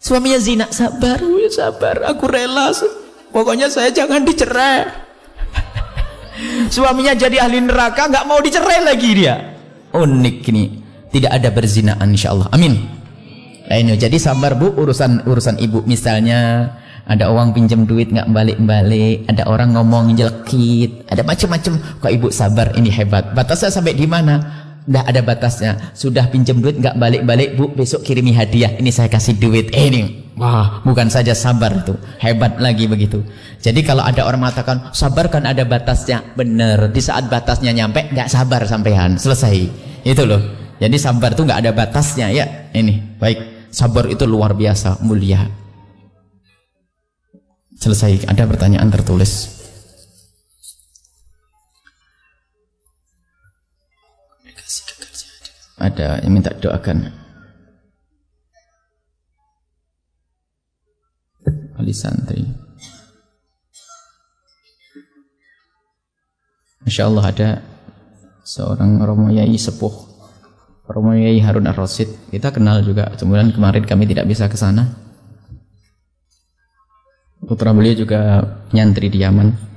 suaminya zina sabar bu sabar aku rela pokoknya saya jangan dicerai Suaminya jadi ahli neraka, nggak mau dicerai lagi dia. Unik ini. Tidak ada berzinaan insyaallah. Amin. Ini jadi sabar Bu urusan urusan ibu misalnya ada uang pinjam duit nggak balik-balik, ada orang ngomong jelekit, ada macam-macam. Kok ibu sabar ini hebat. Batasnya sampai di mana? Tidak ada batasnya. Sudah pinjam duit nggak balik-balik, Bu, besok kirimi hadiah. Ini saya kasih duit. Eh, ini, wah, bukan saja sabar tuh, hebat lagi begitu. Jadi kalau ada orang mengatakan sabar kan ada batasnya, bener. Di saat batasnya nyampe, nggak sabar sampean, selesai. Itu loh. Jadi sabar tuh nggak ada batasnya ya. Ini, baik. Sabar itu luar biasa, mulia. Selesai. Ada pertanyaan tertulis. Ada yang minta doakan. Wali santri. Masya Allah ada seorang Romo Yai sepuh Romo Yai Harun Ar-Rasid kita kenal juga kemudian kemarin kami tidak bisa ke sana putra beliau juga nyantri di Yaman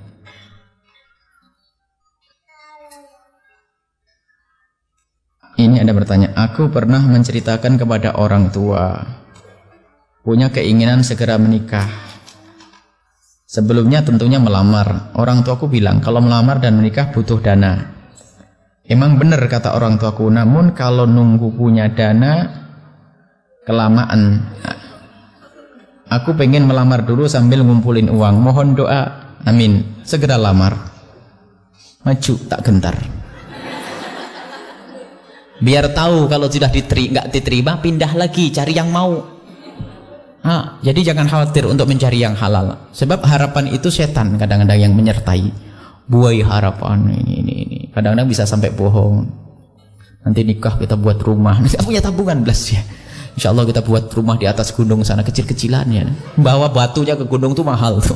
Ini ada bertanya, aku pernah menceritakan kepada orang tua punya keinginan segera menikah. Sebelumnya tentunya melamar. Orang tuaku bilang kalau melamar dan menikah butuh dana. Emang benar kata orang tuaku, namun kalau nunggu punya dana kelamaan. Aku pengen melamar dulu sambil ngumpulin uang. Mohon doa. Amin. Segera lamar. Maju tak gentar. Biar tahu kalau sudah diterima, nggak diterima, pindah lagi cari yang mau. Ha, jadi jangan khawatir untuk mencari yang halal. Sebab harapan itu setan kadang-kadang yang menyertai. Buai harapan ini ini ini. Kadang-kadang bisa sampai bohong. Nanti nikah kita buat rumah. Nanti punya tabungan belas ya. Insya Allah kita buat rumah di atas gunung sana kecil-kecilan ya. Bawa batunya ke gunung tuh mahal tuh.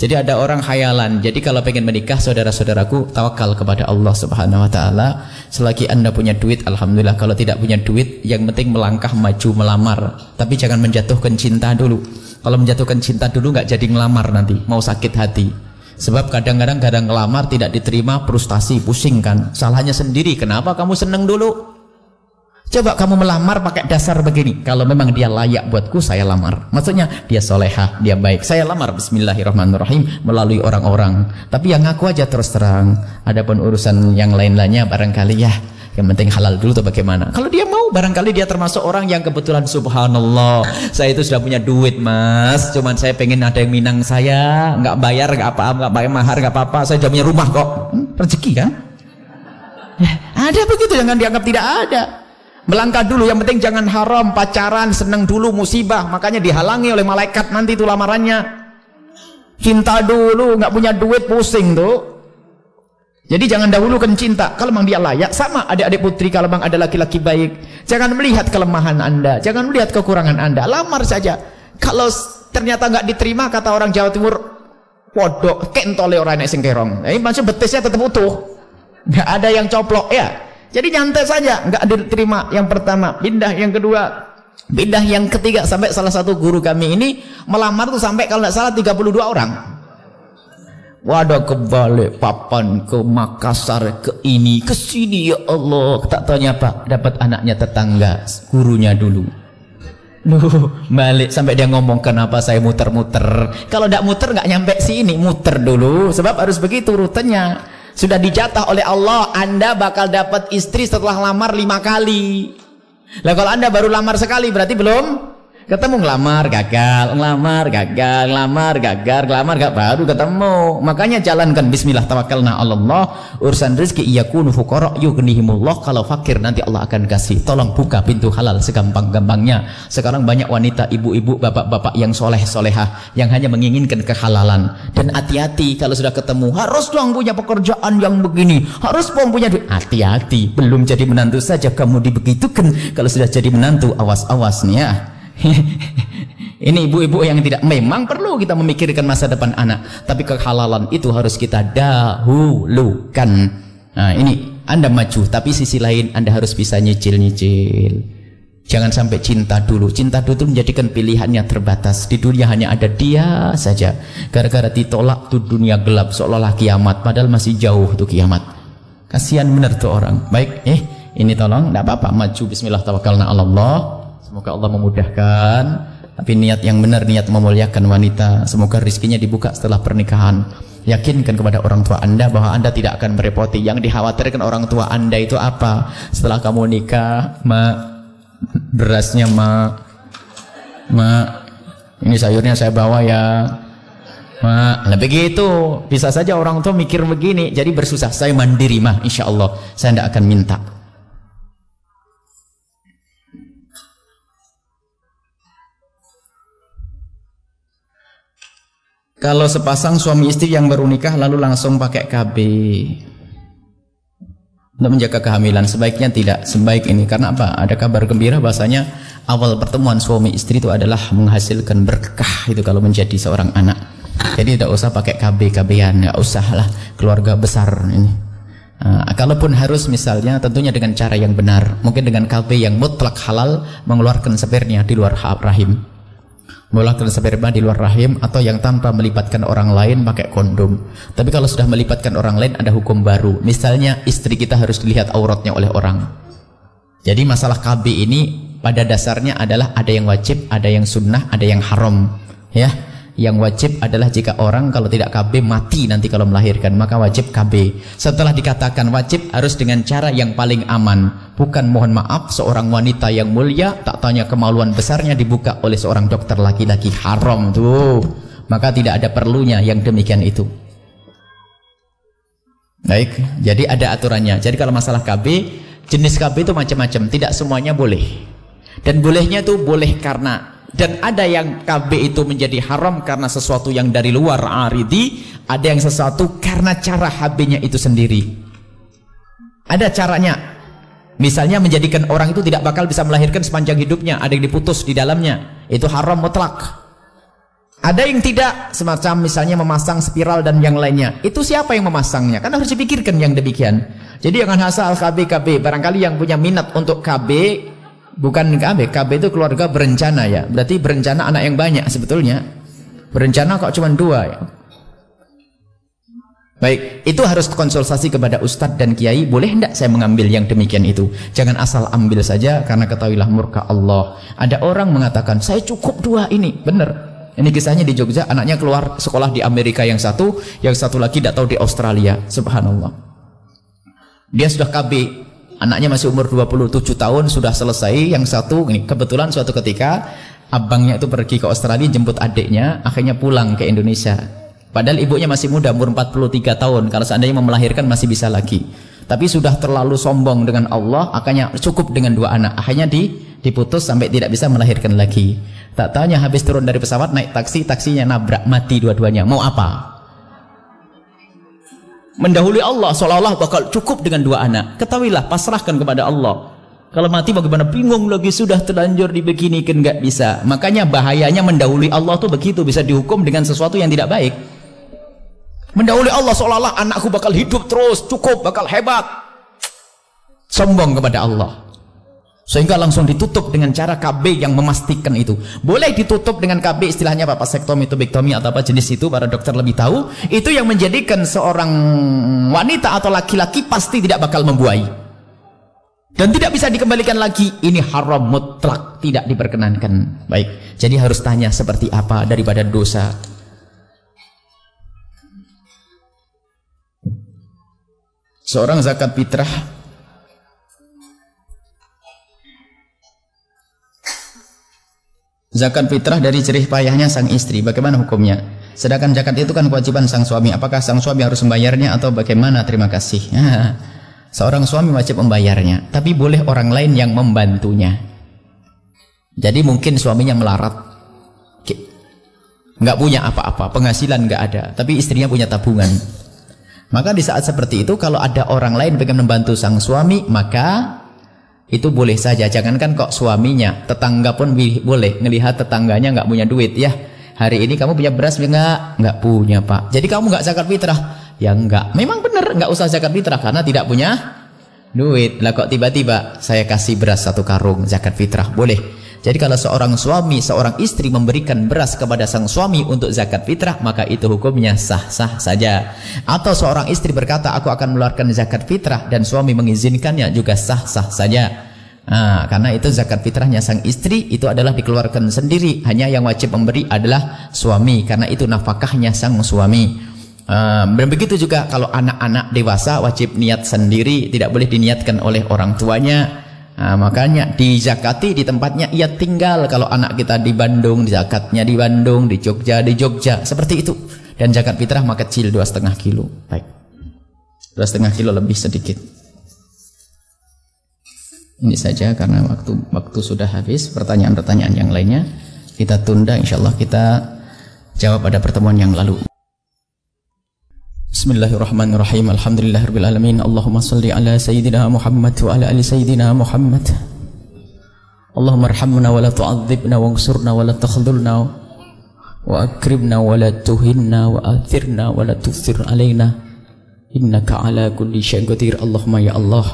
Jadi ada orang khayalan. Jadi kalau pengen menikah saudara-saudaraku tawakal kepada Allah Subhanahu wa taala. Selagi Anda punya duit alhamdulillah. Kalau tidak punya duit yang penting melangkah maju melamar. Tapi jangan menjatuhkan cinta dulu. Kalau menjatuhkan cinta dulu nggak jadi ngelamar nanti, mau sakit hati. Sebab kadang-kadang kadang ngelamar tidak diterima frustasi, pusing kan. Salahnya sendiri. Kenapa kamu seneng dulu? Coba kamu melamar pakai dasar begini. Kalau memang dia layak buatku, saya lamar. Maksudnya dia soleha, dia baik. Saya lamar Bismillahirrahmanirrahim melalui orang-orang. Tapi yang ngaku aja terus terang. Adapun urusan yang lain-lainnya barangkali ya. Yang penting halal dulu tuh bagaimana. Kalau dia mau barangkali dia termasuk orang yang kebetulan subhanallah. Saya itu sudah punya duit mas. Cuman saya pengen ada yang minang saya. nggak bayar, nggak apa-apa, nggak bayar mahar, nggak apa-apa. Saya sudah punya rumah kok. Hmm, rezeki kan? Ya, ada begitu, jangan dianggap tidak ada. Melangkah dulu, yang penting jangan haram, pacaran, senang dulu, musibah. Makanya dihalangi oleh malaikat nanti itu lamarannya. Cinta dulu, nggak punya duit, pusing tuh. Jadi jangan dahulukan cinta. Kalau memang dia layak, sama adik-adik putri kalau memang ada laki-laki baik. Jangan melihat kelemahan anda, jangan melihat kekurangan anda. Lamar saja. Kalau ternyata nggak diterima, kata orang Jawa Timur, podok, kentole orang yang singkerong. Ini maksud betisnya tetap utuh. Nggak ada yang coplok ya. Jadi nyantai saja, nggak diterima yang pertama, pindah yang kedua, pindah yang ketiga sampai salah satu guru kami ini melamar tuh sampai kalau nggak salah 32 orang. Wadah kebalik papan ke Makassar ke ini ke sini ya Allah tak tanya pak dapat anaknya tetangga gurunya dulu Loh, balik sampai dia ngomong kenapa saya muter-muter. Kalau tidak muter nggak nyampe sini, muter dulu. Sebab harus begitu rutenya. Sudah dijatah oleh Allah, Anda bakal dapat istri setelah lamar lima kali. Lah kalau Anda baru lamar sekali berarti belum ketemu ngelamar gagal, ngelamar gagal, ngelamar gagal, ngelamar gak baru ketemu. Makanya jalankan bismillah tawakkalna Allah. Urusan rezeki yakunu fuqara yughnihimullah. Kalau fakir nanti Allah akan kasih. Tolong buka pintu halal segampang-gampangnya. Sekarang banyak wanita, ibu-ibu, bapak-bapak yang soleh-solehah yang hanya menginginkan kehalalan. Dan hati-hati kalau sudah ketemu harus dong punya pekerjaan yang begini. Harus dong punya duit. Hati-hati, belum jadi menantu saja kamu dibegitukan. Kalau sudah jadi menantu awas-awas nih ya. Ini ibu-ibu yang tidak memang perlu kita memikirkan masa depan anak, tapi kehalalan itu harus kita dahulukan. Nah, ini Anda maju, tapi sisi lain Anda harus bisa nyicil-nyicil. Jangan sampai cinta dulu. Cinta dulu itu menjadikan pilihannya terbatas. Di dunia hanya ada dia saja. Gara-gara ditolak tuh dunia gelap seolah-olah kiamat, padahal masih jauh tuh kiamat. Kasihan benar tuh orang. Baik, eh ini tolong, tidak apa-apa. Maju Bismillah tawakkalna Allah. Semoga Allah memudahkan. Tapi niat yang benar, niat memuliakan wanita. Semoga rizkinya dibuka setelah pernikahan. Yakinkan kepada orang tua anda bahwa anda tidak akan merepoti. Yang dikhawatirkan orang tua anda itu apa? Setelah kamu nikah, ma, berasnya ma, ma, ini sayurnya saya bawa ya. Ma, nah begitu. Bisa saja orang tua mikir begini. Jadi bersusah. Saya mandiri mah, insya Allah. Saya tidak akan minta. Kalau sepasang suami istri yang baru nikah lalu langsung pakai KB. untuk menjaga kehamilan sebaiknya tidak sebaik ini. Karena apa? Ada kabar gembira bahasanya awal pertemuan suami istri itu adalah menghasilkan berkah itu kalau menjadi seorang anak. Jadi tidak usah pakai KB KB-an nggak usah lah keluarga besar ini. Uh, kalaupun harus misalnya tentunya dengan cara yang benar. Mungkin dengan KB yang mutlak halal mengeluarkan spernya di luar rahim mengeluarkan sperma di luar rahim atau yang tanpa melibatkan orang lain pakai kondom. Tapi kalau sudah melibatkan orang lain ada hukum baru. Misalnya istri kita harus dilihat auratnya oleh orang. Jadi masalah KB ini pada dasarnya adalah ada yang wajib, ada yang sunnah, ada yang haram. Ya, yang wajib adalah jika orang kalau tidak KB mati nanti kalau melahirkan maka wajib KB setelah dikatakan wajib harus dengan cara yang paling aman. Bukan mohon maaf seorang wanita yang mulia tak tanya kemaluan besarnya dibuka oleh seorang dokter laki-laki. Haram tuh maka tidak ada perlunya yang demikian itu. Baik jadi ada aturannya. Jadi kalau masalah KB jenis KB itu macam-macam. Tidak semuanya boleh. Dan bolehnya tuh boleh karena dan ada yang KB itu menjadi haram karena sesuatu yang dari luar aridi ada yang sesuatu karena cara HB-nya itu sendiri. Ada caranya. Misalnya menjadikan orang itu tidak bakal bisa melahirkan sepanjang hidupnya ada yang diputus di dalamnya itu haram mutlak. Ada yang tidak semacam misalnya memasang spiral dan yang lainnya. Itu siapa yang memasangnya? Kan harus dipikirkan yang demikian. Jadi jangan asal KB KB barangkali yang punya minat untuk KB bukan KB, KB itu keluarga berencana ya. Berarti berencana anak yang banyak sebetulnya. Berencana kok cuma dua ya. Baik, itu harus konsultasi kepada ustadz dan kiai. Boleh tidak saya mengambil yang demikian itu? Jangan asal ambil saja karena ketahuilah murka Allah. Ada orang mengatakan, saya cukup dua ini. Benar. Ini kisahnya di Jogja, anaknya keluar sekolah di Amerika yang satu, yang satu lagi tidak tahu di Australia. Subhanallah. Dia sudah KB, Anaknya masih umur 27 tahun sudah selesai. Yang satu ini kebetulan suatu ketika abangnya itu pergi ke Australia jemput adiknya, akhirnya pulang ke Indonesia. Padahal ibunya masih muda, umur 43 tahun. Kalau seandainya melahirkan masih bisa lagi. Tapi sudah terlalu sombong dengan Allah, akhirnya cukup dengan dua anak. Akhirnya di, diputus sampai tidak bisa melahirkan lagi. Tak tanya habis turun dari pesawat naik taksi, taksinya nabrak mati dua-duanya. Mau apa? Mendahului Allah seolah-olah bakal cukup dengan dua anak. Ketahuilah pasrahkan kepada Allah. Kalau mati bagaimana? Bingung lagi sudah terlanjur dibeginikan nggak bisa. Makanya bahayanya mendahului Allah tuh begitu bisa dihukum dengan sesuatu yang tidak baik. Mendahului Allah seolah-olah anakku bakal hidup terus cukup bakal hebat. Sombong kepada Allah sehingga langsung ditutup dengan cara KB yang memastikan itu. Boleh ditutup dengan KB istilahnya apa? Sektomi, tubektomi atau apa jenis itu para dokter lebih tahu. Itu yang menjadikan seorang wanita atau laki-laki pasti tidak bakal membuai. Dan tidak bisa dikembalikan lagi. Ini haram mutlak tidak diperkenankan. Baik jadi harus tanya seperti apa daripada dosa. Seorang zakat fitrah Zakat fitrah dari jerih payahnya sang istri, bagaimana hukumnya? Sedangkan zakat itu kan kewajiban sang suami. Apakah sang suami harus membayarnya atau bagaimana? Terima kasih. Seorang suami wajib membayarnya, tapi boleh orang lain yang membantunya. Jadi mungkin suaminya melarat, nggak punya apa-apa, penghasilan nggak ada, tapi istrinya punya tabungan. Maka di saat seperti itu, kalau ada orang lain pengen membantu sang suami, maka itu boleh saja jangankan kok suaminya tetangga pun boleh ngelihat tetangganya nggak punya duit ya. Hari ini kamu punya beras nggak? Nggak punya pak. Jadi kamu nggak zakat fitrah? Ya nggak. Memang benar nggak usah zakat fitrah karena tidak punya duit. Lah kok tiba-tiba saya kasih beras satu karung zakat fitrah? Boleh jadi kalau seorang suami, seorang istri memberikan beras kepada sang suami untuk zakat fitrah, maka itu hukumnya sah-sah saja. Atau seorang istri berkata, aku akan mengeluarkan zakat fitrah dan suami mengizinkannya juga sah-sah saja. Nah, karena itu zakat fitrahnya sang istri itu adalah dikeluarkan sendiri. Hanya yang wajib memberi adalah suami karena itu nafkahnya sang suami. Dan begitu juga kalau anak-anak dewasa wajib niat sendiri, tidak boleh diniatkan oleh orang tuanya. Nah, makanya di zakati di tempatnya ia tinggal. Kalau anak kita di Bandung, di zakatnya di Bandung, di Jogja, di Jogja, seperti itu. Dan zakat fitrah mah kecil dua setengah kilo. Baik, dua setengah kilo lebih sedikit. Ini saja karena waktu waktu sudah habis. Pertanyaan-pertanyaan yang lainnya kita tunda. Insya Allah kita jawab pada pertemuan yang lalu. Bismillahirrahmanirrahim. Alhamdulillahirabbil alamin. Allahumma shalli ala sayyidina Muhammad wa ala ali sayyidina Muhammad. Allahumma arhamna wa la tu'adzibna wansurna wa la takhdhulna wa akrimna wa la tuhinna wa athirna wa la tuthir alaina. Innaka ala kulli syai'in qadir. Allahumma ya Allah.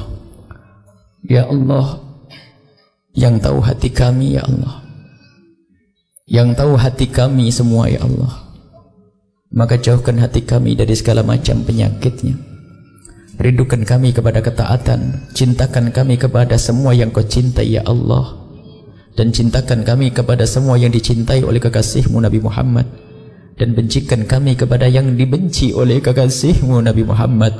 Ya Allah yang tahu hati kami ya Allah. Yang tahu hati kami semua ya Allah. Maka jauhkan hati kami dari segala macam penyakitnya. Rindukan kami kepada ketaatan. Cintakan kami kepada semua yang kau cintai ya Allah. Dan cintakan kami kepada semua yang dicintai oleh kekasihmu Nabi Muhammad. Dan bencikan kami kepada yang dibenci oleh kekasihmu Nabi Muhammad.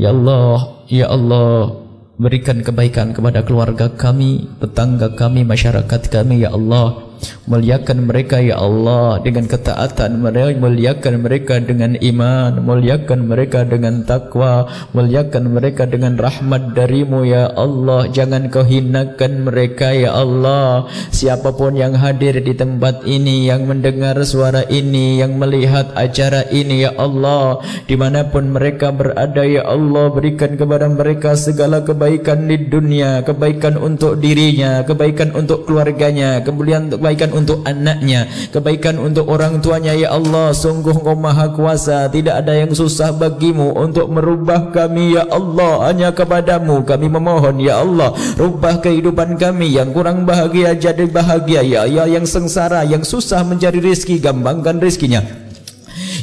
Ya Allah, Ya Allah, berikan kebaikan kepada keluarga kami, tetangga kami, masyarakat kami, Ya Allah. Muliakan mereka ya Allah dengan ketaatan mereka muliakan mereka dengan iman muliakan mereka dengan takwa muliakan mereka dengan rahmat darimu ya Allah. Jangan kau hinakan mereka ya Allah. Siapa pun yang hadir di tempat ini yang mendengar suara ini yang melihat acara ini ya Allah. Di mana pun mereka berada ya Allah berikan kepada mereka segala kebaikan di dunia kebaikan untuk dirinya kebaikan untuk keluarganya kemudian untuk kebaikan untuk anaknya kebaikan untuk orang tuanya. Ya Allah sungguh engkau maha kuasa. Tidak ada yang susah bagimu untuk merubah kami ya Allah. Hanya kepadamu kami memohon ya Allah. Rubah kehidupan kami yang kurang bahagia jadi bahagia ya ya yang sengsara yang susah mencari rezeki gampangkan rezekinya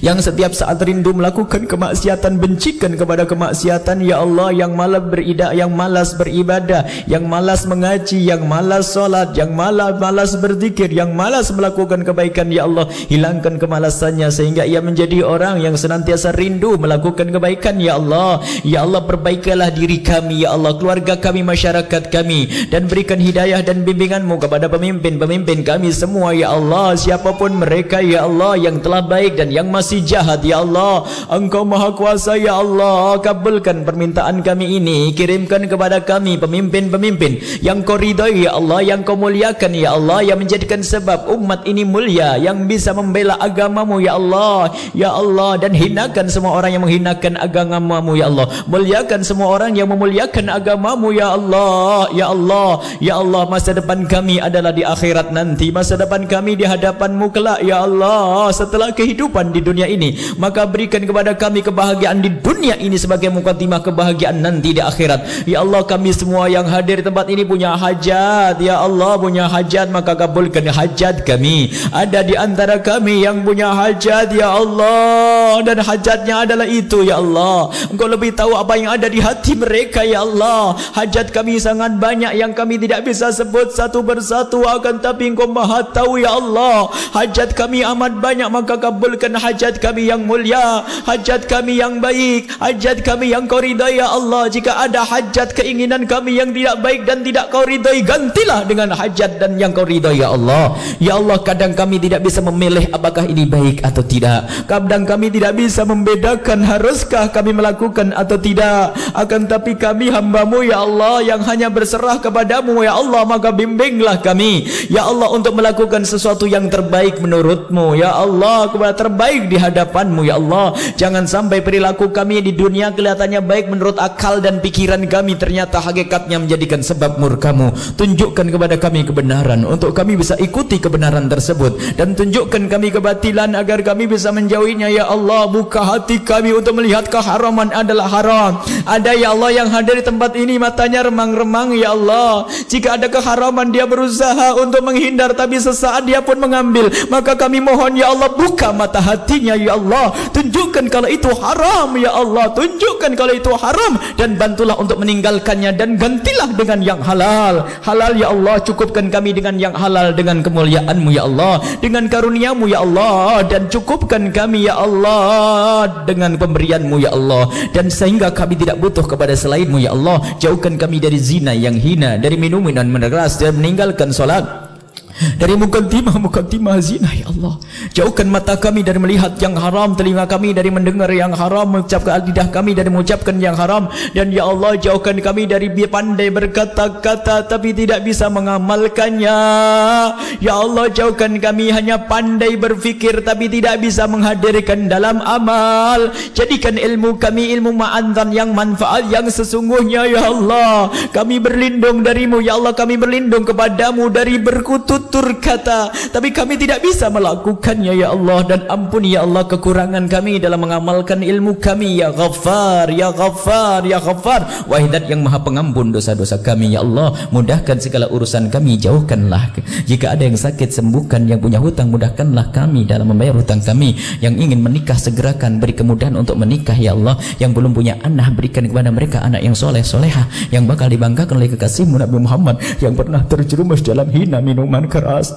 yang setiap saat rindu melakukan kemaksiatan bencikan kepada kemaksiatan. Ya Allah yang malas beribadah yang malas beribadah yang malas mengaji yang malas solat yang malas malas berzikir yang malas melakukan kebaikan. Ya Allah hilangkan kemalasannya sehingga ia menjadi orang yang senantiasa rindu melakukan kebaikan. Ya Allah ya Allah perbaikilah diri kami. Ya Allah keluarga kami masyarakat kami. Dan berikan hidayah dan bimbinganmu kepada pemimpin-pemimpin kami semua. Ya Allah siapapun mereka ya Allah yang telah baik dan yang masih masih jahat ya Allah. Engkau maha kuasa ya Allah. Kabulkan permintaan kami ini. Kirimkan kepada kami pemimpin-pemimpin yang kau ridhai ya Allah yang kau muliakan ya Allah yang menjadikan sebab umat ini mulia yang bisa membela agamamu ya Allah. Ya Allah dan hinakan semua orang yang menghinakan agamamu ya Allah. Muliakan semua orang yang memuliakan agamamu ya Allah. Ya Allah ya Allah masa depan kami adalah di akhirat nanti. Masa depan kami di hadapanmu kelak ya Allah. Setelah kehidupan di dunia dunia ini maka berikan kepada kami kebahagiaan di dunia ini sebagai mukaddimah kebahagiaan nanti di akhirat. Ya Allah kami semua yang hadir di tempat ini punya hajat. Ya Allah punya hajat maka kabulkan hajat kami. Ada di antara kami yang punya hajat ya Allah. Dan hajatnya adalah itu ya Allah. Engkau lebih tahu apa yang ada di hati mereka ya Allah. Hajat kami sangat banyak yang kami tidak bisa sebut satu persatu akan tapi engkau maha tahu ya Allah. Hajat kami amat banyak maka kabulkan hajat hajat kami yang mulia hajat kami yang baik hajat kami yang kau ridai ya Allah. Jika ada hajat keinginan kami yang tidak baik dan tidak kau ridai gantilah dengan hajat dan yang kau ridai ya Allah. Ya Allah kadang kami tidak bisa memilih apakah ini baik atau tidak. Kadang kami tidak bisa membedakan haruskah kami melakukan atau tidak. Akan tapi kami hambamu ya Allah yang hanya berserah kepadamu ya Allah maka bimbinglah kami. Ya Allah untuk melakukan sesuatu yang terbaik menurutmu ya Allah kepada terbaik di hadapanmu ya Allah. Jangan sampai perilaku kami di dunia kelihatannya baik menurut akal dan pikiran kami ternyata hakikatnya menjadikan sebab murkamu. Tunjukkan kepada kami kebenaran untuk kami bisa ikuti kebenaran tersebut. Dan tunjukkan kami kebatilan agar kami bisa menjauhinya ya Allah. Buka hati kami untuk melihat keharaman adalah haram. Ada ya Allah yang hadir di tempat ini matanya remang-remang ya Allah. Jika ada keharaman dia berusaha untuk menghindar tapi sesaat dia pun mengambil maka kami mohon ya Allah buka mata hatinya darinya ya Allah tunjukkan kalau itu haram. Ya Allah tunjukkan kalau itu haram. Dan bantulah untuk meninggalkannya dan gantilah dengan yang halal. Halal ya Allah cukupkan kami dengan yang halal dengan kemuliaanmu ya Allah. Dengan karuniamu ya Allah. Dan cukupkan kami ya Allah dengan pemberianmu ya Allah. Dan sehingga kami tidak butuh kepada selainmu ya Allah. Jauhkan kami dari zina yang hina dari minuman dan meneras dan meninggalkan solat Dari mukaddimah-mukaddimah zina ya Allah. Jauhkan mata kami dari melihat yang haram, telinga kami dari mendengar yang haram, mengucapkan lidah kami dari mengucapkan yang haram dan ya Allah jauhkan kami dari pandai berkata-kata tapi tidak bisa mengamalkannya. Ya Allah jauhkan kami hanya pandai berfikir tapi tidak bisa menghadirkan dalam amal. Jadikan ilmu kami ilmu ma'antan yang manfaat yang sesungguhnya ya Allah. Kami berlindung darimu ya Allah kami berlindung kepadamu dari berkututur kata tapi kami tidak bisa melakukannya ya Allah. Dan ampuni ya Allah kekurangan kami dalam mengamalkan ilmu kami. Ya Ghaffar ya Ghaffar ya Ghaffar. Wahidat yang maha pengampun dosa-dosa kami ya Allah. Mudahkan segala urusan kami jauhkanlah. Jika ada yang sakit sembuhkan. Yang punya hutang mudahkanlah kami dalam membayar hutang kami. Yang ingin menikah segerakan beri kemudahan untuk menikah ya Allah. Yang belum punya anak berikan kepada mereka anak yang soleh soleha yang bakal dibanggakan oleh kekasihmu Nabi Muhammad. Yang pernah terjerumus dalam hina minuman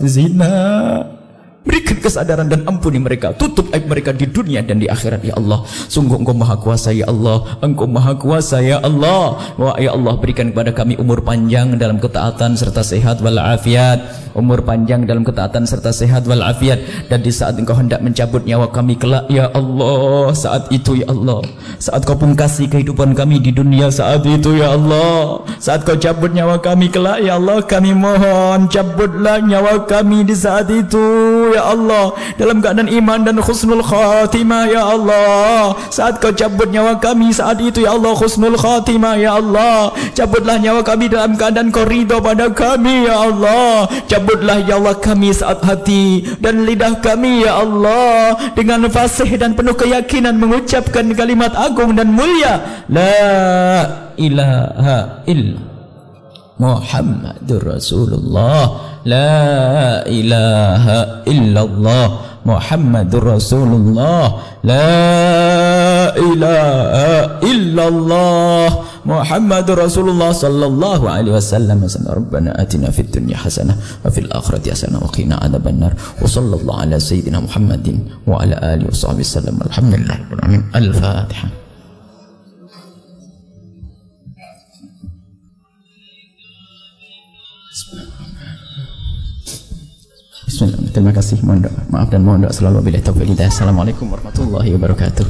zina Berikan kesadaran dan ampuni mereka. Tutup aib mereka di dunia dan di akhirat ya Allah. Sungguh Engkau Maha Kuasa ya Allah. Engkau Maha Kuasa ya Allah. Wah ya Allah berikan kepada kami umur panjang dalam ketaatan serta sehat walafiat. Umur panjang dalam ketaatan serta sehat walafiat dan di saat Engkau hendak mencabut nyawa kami kelak ya Allah. Saat itu ya Allah. Saat Kau pungkasi kehidupan kami di dunia saat itu ya Allah. Saat Kau cabut nyawa kami kelak ya Allah kami mohon cabutlah nyawa kami di saat itu ya Allah. Dalam keadaan iman dan khusnul khatimah ya Allah. Saat kau cabut nyawa kami saat itu ya Allah khusnul khatimah ya Allah. Cabutlah nyawa kami dalam keadaan kau ridha pada kami ya Allah. Cabutlah ya Allah kami saat hati dan lidah kami ya Allah. Dengan fasih dan penuh keyakinan mengucapkan kalimat agung dan mulia. La ilaha illa Muhammadur Rasulullah لا إله إلا الله. محمد رسول الله. لا إله إلا الله. محمد رسول الله صلى الله عليه وسلم. ربنا آتنا في الدنيا حسنة وفي الآخرة حسنة وقنا عذاب النار. وصلى الله على سيدنا محمد وعلى آله وصحبه وسلم. الحمد لله رب العالمين. الفاتحة. Terima kasih. Mohon doa. Maaf dan mohon doa selalu bila taufiq Assalamualaikum warahmatullahi wabarakatuh.